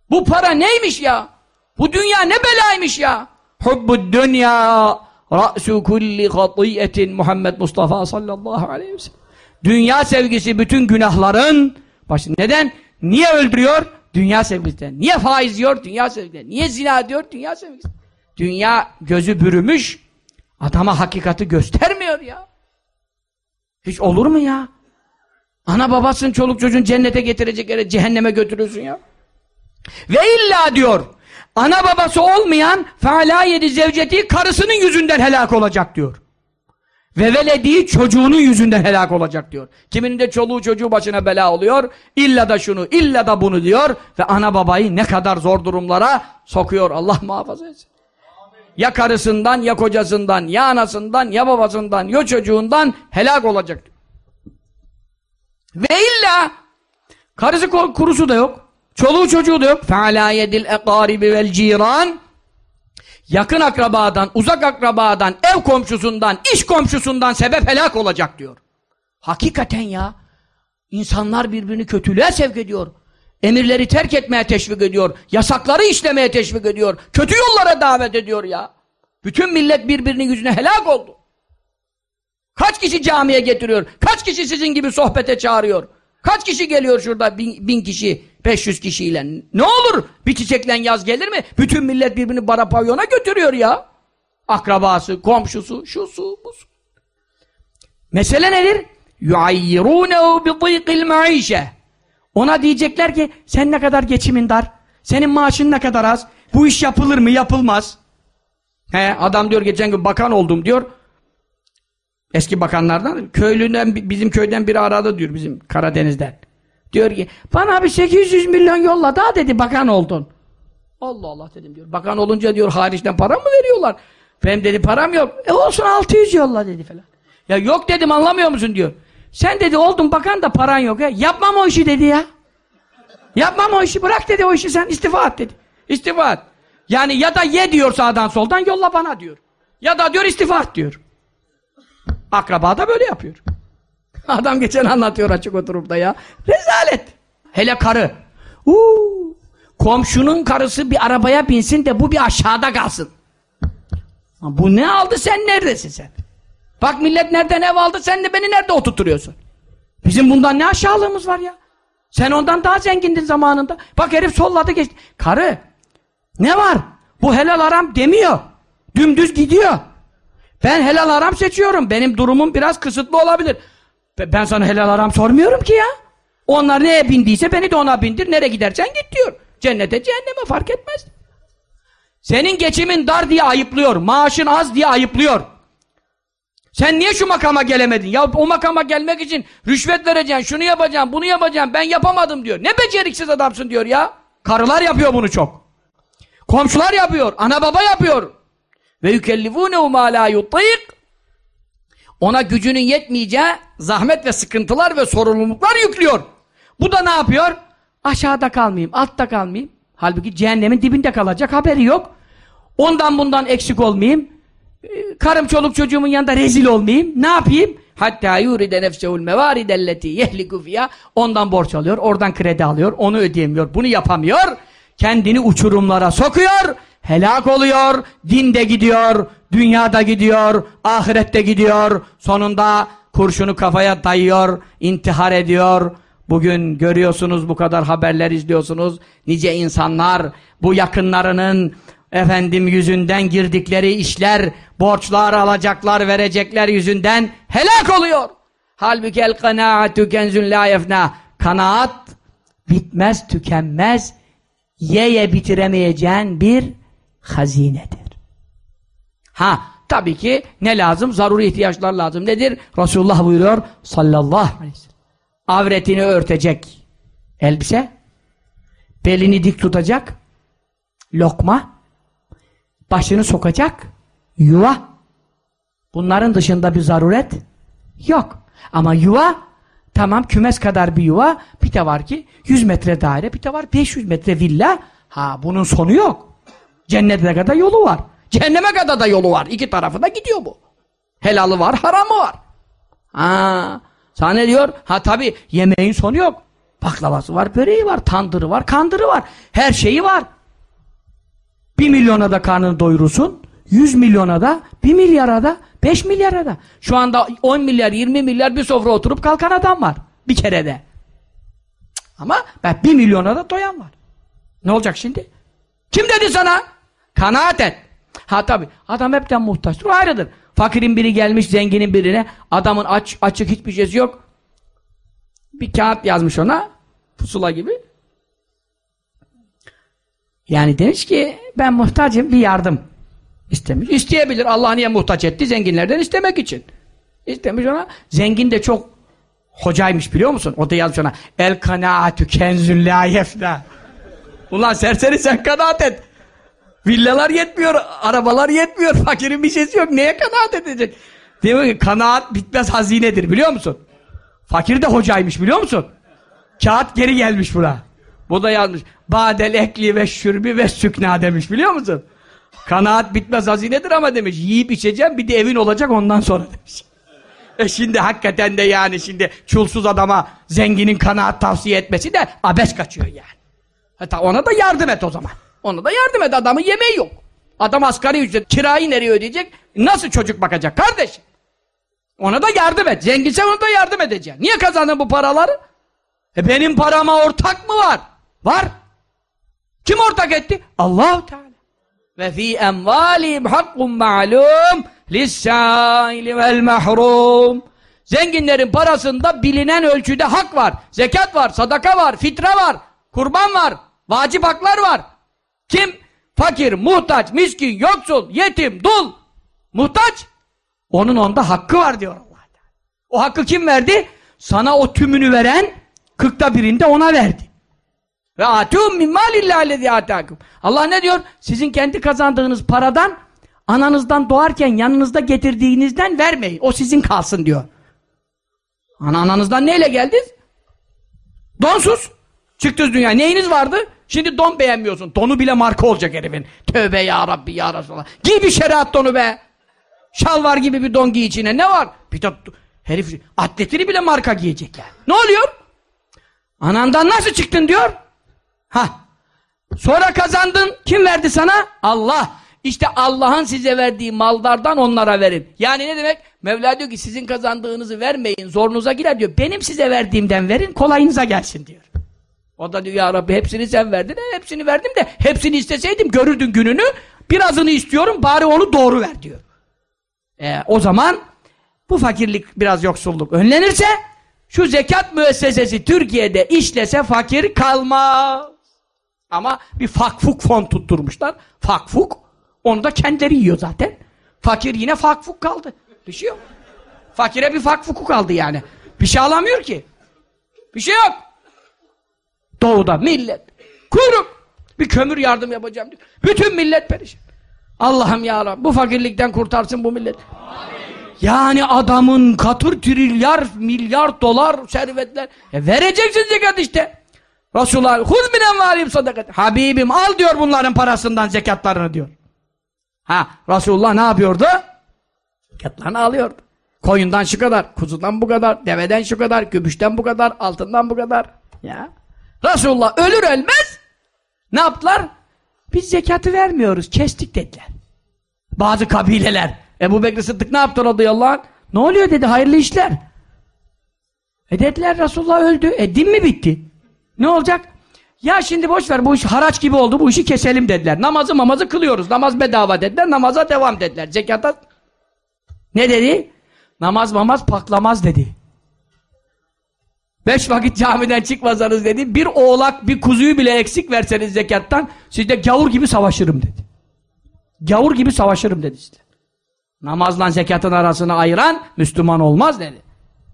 Bu para neymiş ya? Bu dünya ne belaymış ya? Hubbud dünya ra'su kulli hatiyetin Muhammed Mustafa sallallahu aleyhi ve sellem. Dünya sevgisi bütün günahların başı. Neden? Niye öldürüyor? Dünya sevgisinden. Niye faiz diyor? Dünya sevgisinden. Niye zina diyor? Dünya sevgisinden. Dünya gözü bürümüş, adama hakikati göstermiyor ya. Hiç olur mu ya? Ana babasın, çoluk çocuğun cennete getirecek yere cehenneme götürüyorsun ya. Ve illa diyor, ana babası olmayan feala zevceti karısının yüzünden helak olacak diyor. Ve velediği çocuğunun yüzünden helak olacak diyor. Kiminin de çoluğu çocuğu başına bela oluyor. İlla da şunu, illa da bunu diyor. Ve ana babayı ne kadar zor durumlara sokuyor. Allah muhafaza etsin. Ya karısından, ya kocasından, ya anasından, ya babasından, ya çocuğundan helak olacak. Ve illa karısı kurusu da yok. Çoluğu çocuğu da yok. فَعَلَى يَدِ الْاَقَارِبِ وَالْجِيرَانِ Yakın akrabadan, uzak akrabadan, ev komşusundan, iş komşusundan sebep helak olacak diyor. Hakikaten ya. İnsanlar birbirini kötülüğe sevk ediyor. Emirleri terk etmeye teşvik ediyor. Yasakları işlemeye teşvik ediyor. Kötü yollara davet ediyor ya. Bütün millet birbirinin yüzüne helak oldu. Kaç kişi camiye getiriyor? Kaç kişi sizin gibi sohbete çağırıyor? Kaç kişi geliyor şurada bin, bin kişi, 500 kişiyle? Ne olur bir çiçekle yaz gelir mi? Bütün millet birbirini bara pavyona götürüyor ya. Akrabası, komşusu, şusu, busu. Mesele nedir? يُعَيِّرُونَهُ بِضِيقِ الْمَعِيشَةِ Ona diyecekler ki sen ne kadar geçimin dar, senin maaşın ne kadar az, bu iş yapılır mı yapılmaz. He, adam diyor geçen gün bakan oldum diyor. Eski bakanlardan, köylüden, bizim köyden biri aradı diyor bizim Karadeniz'den. Diyor ki, bana bir 800 milyon yolla daha dedi bakan oldun. Allah Allah dedim diyor. Bakan olunca diyor hariçten para mı veriyorlar? Benim dedi param yok. E olsun 600 yolla dedi falan. Ya yok dedim anlamıyor musun diyor. Sen dedi oldun bakan da paran yok ya. Yapmam o işi dedi ya. Yapmam o işi bırak dedi o işi sen istifa et dedi. İstifa et. Yani ya da ye diyor sağdan soldan yolla bana diyor. Ya da diyor istifa et diyor. Akraba da böyle yapıyor. *laughs* Adam geçen anlatıyor açık oturup da ya. Rezalet. Hele karı. Uuu. Komşunun karısı bir arabaya binsin de bu bir aşağıda kalsın. Bu ne aldı sen neredesin sen? Bak millet nereden ev aldı sen de beni nerede oturtuyorsun? Bizim bundan ne aşağılığımız var ya? Sen ondan daha zengindin zamanında. Bak herif solladı geçti. Karı ne var? Bu helal aram demiyor. Dümdüz gidiyor. Ben helal aram seçiyorum. Benim durumum biraz kısıtlı olabilir. Ben sana helal aram sormuyorum ki ya. Onlar neye bindiyse beni de ona bindir. Nereye gidersen git diyor. Cennete cehenneme fark etmez. Senin geçimin dar diye ayıplıyor. Maaşın az diye ayıplıyor. Sen niye şu makama gelemedin? Ya o makama gelmek için rüşvet vereceksin, şunu yapacaksın, bunu yapacaksın. Ben yapamadım diyor. Ne beceriksiz adamsın diyor ya. Karılar yapıyor bunu çok. Komşular yapıyor, ana baba yapıyor. Ve yükellifûnehu mâ lâ Ona gücünün yetmeyeceği zahmet ve sıkıntılar ve sorumluluklar yüklüyor. Bu da ne yapıyor? Aşağıda kalmayayım, altta kalmayayım. Halbuki cehennemin dibinde kalacak haberi yok. Ondan bundan eksik olmayayım. Ee, karım çoluk çocuğumun yanında rezil olmayayım. Ne yapayım? Hatta yuride nefsehul mevaridelleti yehliku fiyâ. Ondan borç alıyor, oradan kredi alıyor, onu ödeyemiyor, bunu yapamıyor. Kendini uçurumlara sokuyor helak oluyor, dinde gidiyor, dünyada gidiyor, ahirette gidiyor, sonunda kurşunu kafaya dayıyor, intihar ediyor. Bugün görüyorsunuz bu kadar haberler izliyorsunuz. Nice insanlar bu yakınlarının efendim yüzünden girdikleri işler, borçlar alacaklar, verecekler yüzünden helak oluyor. Halbuki el kanaatü kenzün la yefna. Kanaat bitmez, tükenmez, yeye bitiremeyeceğin bir hazinedir. Ha tabii ki ne lazım? Zaruri ihtiyaçlar lazım. Nedir? Resulullah buyuruyor sallallahu aleyhi ve sellem. Avretini örtecek elbise, belini dik tutacak lokma, başını sokacak yuva. Bunların dışında bir zaruret yok. Ama yuva tamam kümes kadar bir yuva bir de var ki 100 metre daire bir de var 500 metre villa. Ha bunun sonu yok. Cennete kadar yolu var. Cehenneme kadar da yolu var. İki tarafı da gidiyor bu. Helalı var, haramı var. Ha, sana ne diyor? Ha tabi yemeğin sonu yok. Baklavası var, böreği var, tandırı var, kandırı var. Her şeyi var. Bir milyona da karnını doyurursun. Yüz milyona da, bir milyara da, beş milyara da. Şu anda on milyar, yirmi milyar bir sofra oturup kalkan adam var. Bir kerede. Ama ben bir milyona da doyan var. Ne olacak şimdi? Kim dedi sana? Kanaat et. Ha tabi adam hepten muhtaçtır. O ayrıdır. Fakirin biri gelmiş zenginin birine adamın aç, açık hiçbir şeysi yok. Bir kağıt yazmış ona pusula gibi. Yani demiş ki ben muhtacım bir yardım istemiş. İsteyebilir. Allah niye muhtaç etti? Zenginlerden istemek için. İstemiş ona. Zengin de çok hocaymış biliyor musun? O da yazmış ona. El kanaatü kenzün la. Ulan serseri sen kanaat et. Villalar yetmiyor, arabalar yetmiyor, *laughs* fakirin bir şeysi yok. Neye kanaat edecek? Diyor ki kanaat bitmez hazinedir biliyor musun? Fakir de hocaymış biliyor musun? Kağıt geri gelmiş buna. Bu da yazmış. Badel ekli ve şürbi ve sükna demiş biliyor musun? Kanaat bitmez hazinedir ama demiş. Yiyip içeceğim bir de evin olacak ondan sonra *laughs* demiş. E şimdi hakikaten de yani şimdi çulsuz adama zenginin kanaat tavsiye etmesi de abes kaçıyor yani. Hatta ona da yardım et o zaman. Ona da yardım et adamın yemeği yok. Adam asgari ücret kirayı nereye ödeyecek? Nasıl çocuk bakacak kardeşim? Ona da yardım et. Zenginse ona da yardım edeceksin. Niye kazandın bu paraları? E benim parama ortak mı var? Var. Kim ortak etti? Allahu Teala. Ve fi emvalihim hakkun ma'lum lis-sâili vel mahrum. Zenginlerin parasında bilinen ölçüde hak var. Zekat var, sadaka var, fitre var, kurban var, vacip haklar var. Kim? Fakir, muhtaç, miskin, yoksul, yetim, dul. Muhtaç. Onun onda hakkı var diyor Allah. O hakkı kim verdi? Sana o tümünü veren kırkta birinde ona verdi. Ve atûm min mâlillâhillezî atâkum. Allah ne diyor? Sizin kendi kazandığınız paradan ananızdan doğarken yanınızda getirdiğinizden vermeyin. O sizin kalsın diyor. Ana ananızdan neyle geldiniz? Donsuz. Çıktınız dünya. Neyiniz vardı? Şimdi don beğenmiyorsun. Donu bile marka olacak herifin. Tövbe ya Rabbi ya Resulallah. Giy bir şeriat donu be. Şalvar gibi bir don giy içine. Ne var? Bir de herif atletini bile marka giyecek yani. Ne oluyor? Anandan nasıl çıktın diyor. Ha. Sonra kazandın. Kim verdi sana? Allah. İşte Allah'ın size verdiği mallardan onlara verin. Yani ne demek? Mevla diyor ki sizin kazandığınızı vermeyin. Zorunuza girer diyor. Benim size verdiğimden verin. Kolayınıza gelsin diyor. O da diyor ya Rabbi hepsini sen verdin. E, hepsini verdim de hepsini isteseydim görürdün gününü. Birazını istiyorum bari onu doğru ver diyor. E, o zaman bu fakirlik biraz yoksulluk önlenirse şu zekat müessesesi Türkiye'de işlese fakir kalmaz. Ama bir fakfuk fon tutturmuşlar. Fakfuk. Onu da kendileri yiyor zaten. Fakir yine fakfuk kaldı. Bir şey yok. Fakire bir fakfuku kaldı yani. Bir şey alamıyor ki. Bir şey yok. Doğuda millet. Kuyruk. Bir kömür yardım yapacağım diyor. Bütün millet perişan. Allah'ım ya Rabbi bu fakirlikten kurtarsın bu millet. Yani adamın katır trilyar milyar dolar servetler. E vereceksin zekat işte. Resulullah huz minen varim sadakat. Habibim al diyor bunların parasından zekatlarını diyor. Ha Resulullah ne yapıyordu? Zekatlarını alıyordu. Koyundan şu kadar, kuzudan bu kadar, deveden şu kadar, gümüşten bu kadar, altından bu kadar. Ya. Resulullah ölür ölmez ne yaptılar? Biz zekatı vermiyoruz, kestik dediler. Bazı kabileler. Ebu Bekir Sıddık ne yaptı radıyallahu anh? Ne oluyor dedi, hayırlı işler. E dediler Resulullah öldü. E din mi bitti? Ne olacak? Ya şimdi boş ver bu iş haraç gibi oldu bu işi keselim dediler. Namazı mamazı kılıyoruz. Namaz bedava dediler. Namaza devam dediler. Zekata ne dedi? Namaz mamaz paklamaz dedi. Beş vakit camiden çıkmasanız dedi. Bir oğlak bir kuzuyu bile eksik verseniz zekattan sizde gavur gibi savaşırım dedi. Gavur gibi savaşırım dedi işte. Namazla zekatın arasını ayıran Müslüman olmaz dedi.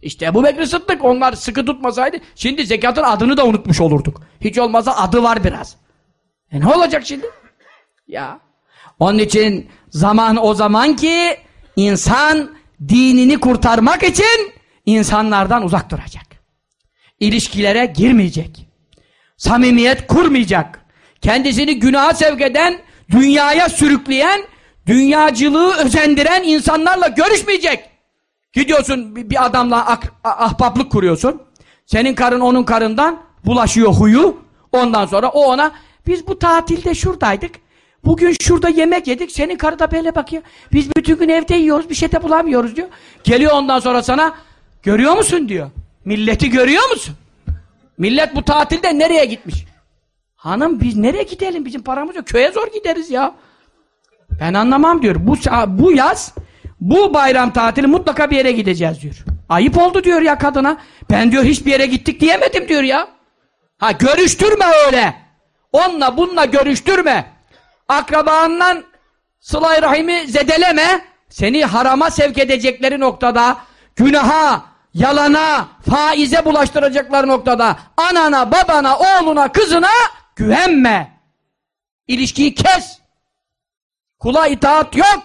İşte Ebu Bekir Sıddık onlar sıkı tutmasaydı şimdi zekatın adını da unutmuş olurduk. Hiç olmazsa adı var biraz. E ne olacak şimdi? Ya. Onun için zaman o zaman ki insan dinini kurtarmak için insanlardan uzak duracak. İlişkilere girmeyecek. Samimiyet kurmayacak. Kendisini günaha sevk eden, dünyaya sürükleyen, dünyacılığı özendiren insanlarla görüşmeyecek. Gidiyorsun bir adamla ak- ah- ahbaplık kuruyorsun. Senin karın onun karından bulaşıyor huyu. Ondan sonra o ona biz bu tatilde şuradaydık. Bugün şurada yemek yedik. Senin karı da böyle bakıyor. Biz bütün gün evde yiyoruz. Bir şey de bulamıyoruz diyor. Geliyor ondan sonra sana görüyor musun diyor. Milleti görüyor musun? Millet bu tatilde nereye gitmiş? Hanım biz nereye gidelim? Bizim paramız yok. Köye zor gideriz ya. Ben anlamam diyor. Bu, bu yaz bu bayram tatili mutlaka bir yere gideceğiz diyor. Ayıp oldu diyor ya kadına. Ben diyor hiçbir yere gittik diyemedim diyor ya. Ha görüştürme öyle. Onunla bununla görüştürme. Akrabandan sılay rahimi zedeleme. Seni harama sevk edecekleri noktada, günaha, yalana, faize bulaştıracakları noktada, anana, babana, oğluna, kızına güvenme. İlişkiyi kes. Kula itaat yok.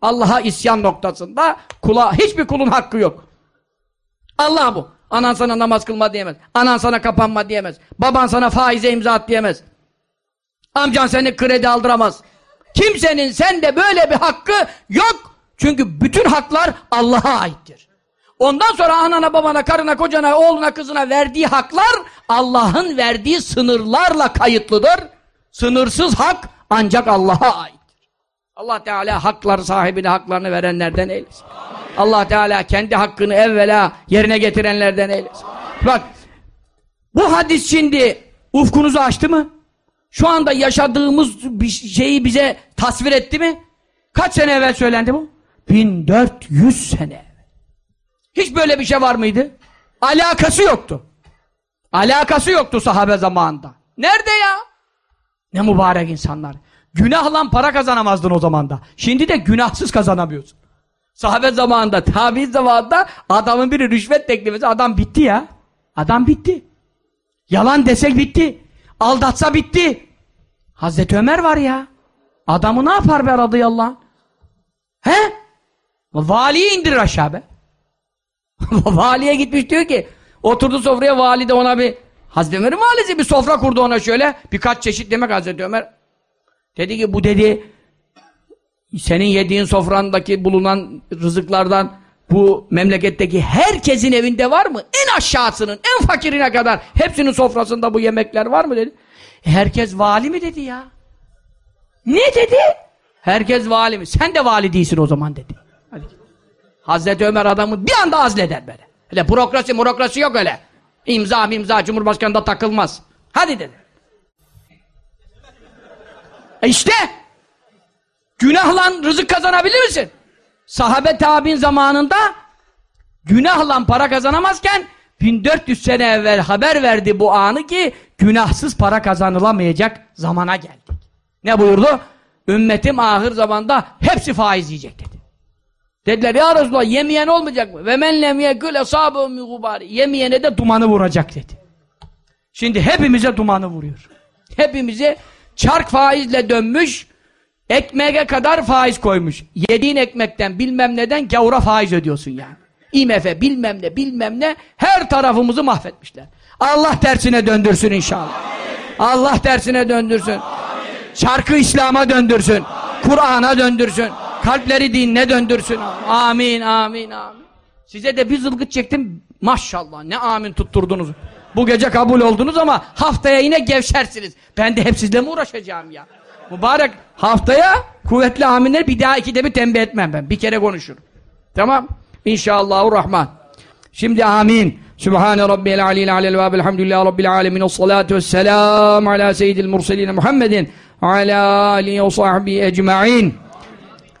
Allah'a isyan noktasında kula hiçbir kulun hakkı yok. Allah bu. Anan sana namaz kılma diyemez. Anan sana kapanma diyemez. Baban sana faize imza at diyemez. Amcan seni kredi aldıramaz. Kimsenin sende böyle bir hakkı yok. Çünkü bütün haklar Allah'a aittir. Ondan sonra anana, babana, karına, kocana, oğluna, kızına verdiği haklar Allah'ın verdiği sınırlarla kayıtlıdır. Sınırsız hak ancak Allah'a aittir. Allah Teala hakları sahibine haklarını verenlerden eylesin. Allah Teala kendi hakkını evvela yerine getirenlerden eylesin. Bak bu hadis şimdi ufkunuzu açtı mı? Şu anda yaşadığımız bir şeyi bize tasvir etti mi? Kaç sene evvel söylendi bu? 1400 sene. Hiç böyle bir şey var mıydı? Alakası yoktu. Alakası yoktu sahabe zamanında. Nerede ya? Ne mübarek insanlar. Günahla para kazanamazdın o zamanda. Şimdi de günahsız kazanamıyorsun. Sahabe zamanında, tabi zamanında adamın biri rüşvet teklif etse adam bitti ya. Adam bitti. Yalan desek bitti. Aldatsa bitti. Hazreti Ömer var ya. Adamı ne yapar be radıyallahu anh? He? Valiyi indirir aşağı be. *laughs* Valiye gitmiş diyor ki oturdu sofraya vali de ona bir Hazreti Ömer'in valisi bir sofra kurdu ona şöyle birkaç çeşit yemek Hazreti Ömer dedi ki bu dedi senin yediğin sofrandaki bulunan rızıklardan bu memleketteki herkesin evinde var mı? En aşağısının, en fakirine kadar hepsinin sofrasında bu yemekler var mı dedi. E, herkes vali mi dedi ya? Ne dedi? Herkes vali mi? Sen de vali değilsin o zaman dedi. Hazreti Ömer adamı bir anda azleder böyle. Öyle bürokrasi murokrasi yok öyle. İmza imza Cumhurbaşkanı'nda takılmaz. Hadi dedi. E işte günahla rızık kazanabilir misin? Sahabe tabi'in zamanında günahla para kazanamazken 1400 sene evvel haber verdi bu anı ki günahsız para kazanılamayacak zamana geldik. Ne buyurdu? Ümmetim ahir zamanda hepsi faiz yiyecek dedi. Dediler ya Resulallah yemeyen olmayacak mı? Ve men lem yekul esabu mugubari. Yemeyene de dumanı vuracak dedi. Şimdi hepimize dumanı vuruyor. Hepimize çark faizle dönmüş, ekmeğe kadar faiz koymuş. Yediğin ekmekten bilmem neden gavura faiz ödüyorsun yani. IMF bilmem ne bilmem ne her tarafımızı mahvetmişler. Allah tersine döndürsün inşallah. Allah tersine döndürsün. Çarkı İslam'a döndürsün. Kur'an'a döndürsün. Kalpleri dinine döndürsün. Amin, amin, amin. Size de bir zılgıt çektim. Maşallah ne amin tutturdunuz. Bu gece kabul oldunuz ama haftaya yine gevşersiniz. Ben de hep sizle mi uğraşacağım ya? Mübarek haftaya kuvvetli aminler bir daha ikide bir tembih etmem ben. Bir kere konuşurum. Tamam. İnşallahurrahman. Şimdi amin. Sübhane Rabbiyel aliyel alel ve elhamdülillahi Rabbil alemin. Salatu vesselam ala seyyidil murselin Muhammedin ala alihi ve sahbihi ecma'in.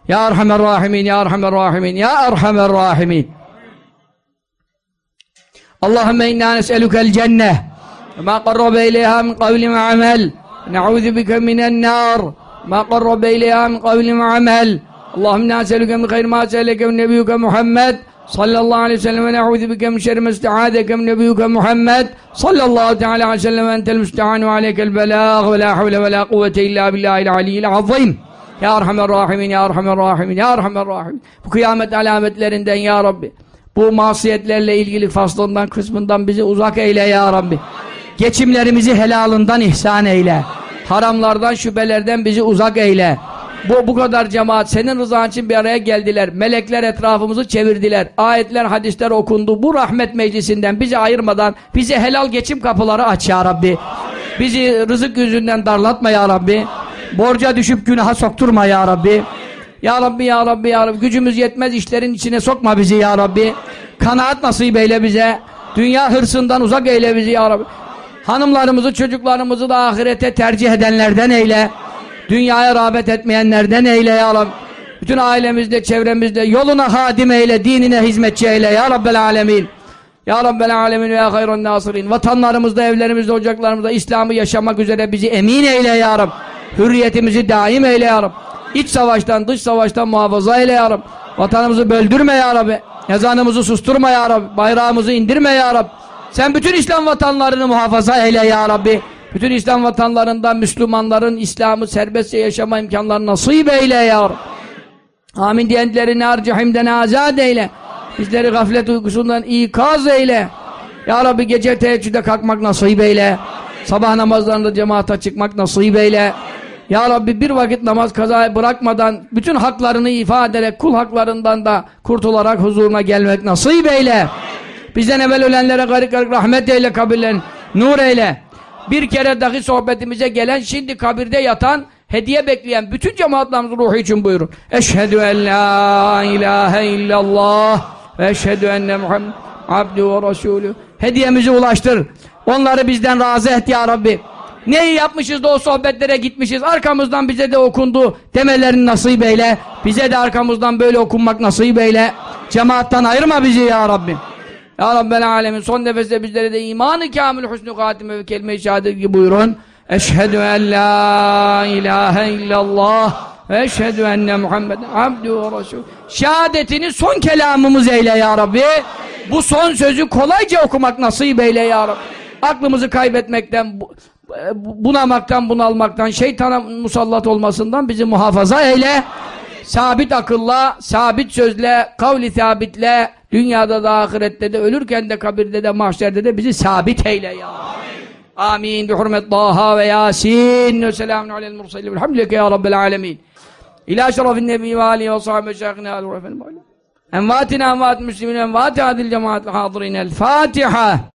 Ya Erhamer Rahimin, Ya Erhamer Rahimin, Ya Erhamer Rahimin. Allahümme inna nes'elukel cenneh ve ma qarrabe ileyha min kavli ve amel. Ne'udhu bike minen nar ma qarrabe ileyha min kavli ve amel. Allahümme nes'eluke min khayr ma se'eleke min nebiyyuke Muhammed sallallahu aleyhi ve sellem ve ne'udhu bike min şerri mesta'adeke min nebiyyuke Muhammed sallallahu teala aleyhi ve sellem ve entel müstehanu aleykel belâh ve la havle ve Ya Erhamer Rahimin, Ya Erhamer Rahimin, Ya Erhamer Rahimin. Bu kıyamet alametlerinden Ya Rabbi. Bu masiyetlerle ilgili faslından, kısmından bizi uzak eyle Ya Rabbi. Geçimlerimizi helalından ihsan eyle. Haramlardan, şüphelerden bizi uzak eyle. Bu, bu kadar cemaat senin rızan için bir araya geldiler. Melekler etrafımızı çevirdiler. Ayetler, hadisler okundu. Bu rahmet meclisinden bizi ayırmadan bize helal geçim kapıları aç ya Rabbi. Bizi rızık yüzünden darlatma ya Rabbi. Borca düşüp günaha sokturma ya Rabbi. Ya Rabbi ya Rabbi ya Rabbi gücümüz yetmez işlerin içine sokma bizi ya Rabbi. Kanaat nasip eyle bize. Dünya hırsından uzak eyle bizi ya Rabbi. Hanımlarımızı çocuklarımızı da ahirete tercih edenlerden eyle. Dünyaya rağbet etmeyenlerden eyle ya Rabbi. Bütün ailemizde, çevremizde yoluna hadim eyle, dinine hizmetçi eyle ya Rabbel alemin. Ya Rabbel alemin ve ya hayran nasirin. Vatanlarımızda, evlerimizde, ocaklarımızda İslam'ı yaşamak üzere bizi emin eyle ya Rabbi. Hürriyetimizi daim eyle ya Rabbi. İç savaştan, dış savaştan muhafaza eyle ya Rabbi. Vatanımızı böldürme ya Rabbi. Ezanımızı susturma ya Rabbi. Bayrağımızı indirme ya Rabbi. Sen bütün İslam vatanlarını muhafaza eyle ya Rabbi. Bütün İslam vatanlarında Müslümanların İslam'ı serbestçe yaşama imkanlarını nasip eyle ya Rabbi. Amin diyenleri nar cehimden azad eyle. Bizleri gaflet uykusundan ikaz eyle. Ya Rabbi gece teheccüde kalkmak nasip eyle. Sabah namazlarında cemaata çıkmak nasip eyle. Ya Rabbi bir vakit namaz kazaya bırakmadan bütün haklarını ifade ederek kul haklarından da kurtularak huzuruna gelmek nasip eyle. Bizden evvel ölenlere garip garip rahmet eyle kabirlerini nur eyle. Bir kere dahi sohbetimize gelen şimdi kabirde yatan hediye bekleyen bütün cemaatlerimizin ruhu için buyurun. Eşhedü en la ilahe illallah ve eşhedü enne Muhammed abdü ve resulü. Hediyemizi ulaştır. Onları bizden razı et ya Rabbi. Neyi yapmışız da o sohbetlere gitmişiz. Arkamızdan bize de okundu demelerini nasip eyle. Bize de arkamızdan böyle okunmak nasip eyle. Cemaattan ayırma bizi ya Rabbi. Ya Rabbel Alemin son nefeste bizlere de imanı kamil husnü katime ve kelime-i şehadet gibi buyurun. Eşhedü en la ilahe illallah ve eşhedü enne Muhammeden abdü ve resul. Şehadetini son kelamımız eyle ya Rabbi. Bu son sözü kolayca okumak nasip eyle ya Rabbi. Aklımızı kaybetmekten, bunamaktan, bunalmaktan, şeytana musallat olmasından bizi muhafaza eyle. Sabit akılla, sabit sözle, kavli sabitle, dünyada da ahirette de, ölürken de, kabirde de, mahşerde de bizi sabit eyle ya. Amin. Bi hurmet Taha ve Yasin. Ve selamun alel mursalin. Elhamdülillah ya Rabbel alemin. İlâ şerefin nebi ve aleyhi ve sahibi ve şâkine alû efendim. Envatina envat müslimin envati adil cemaat hadirin el Fatiha.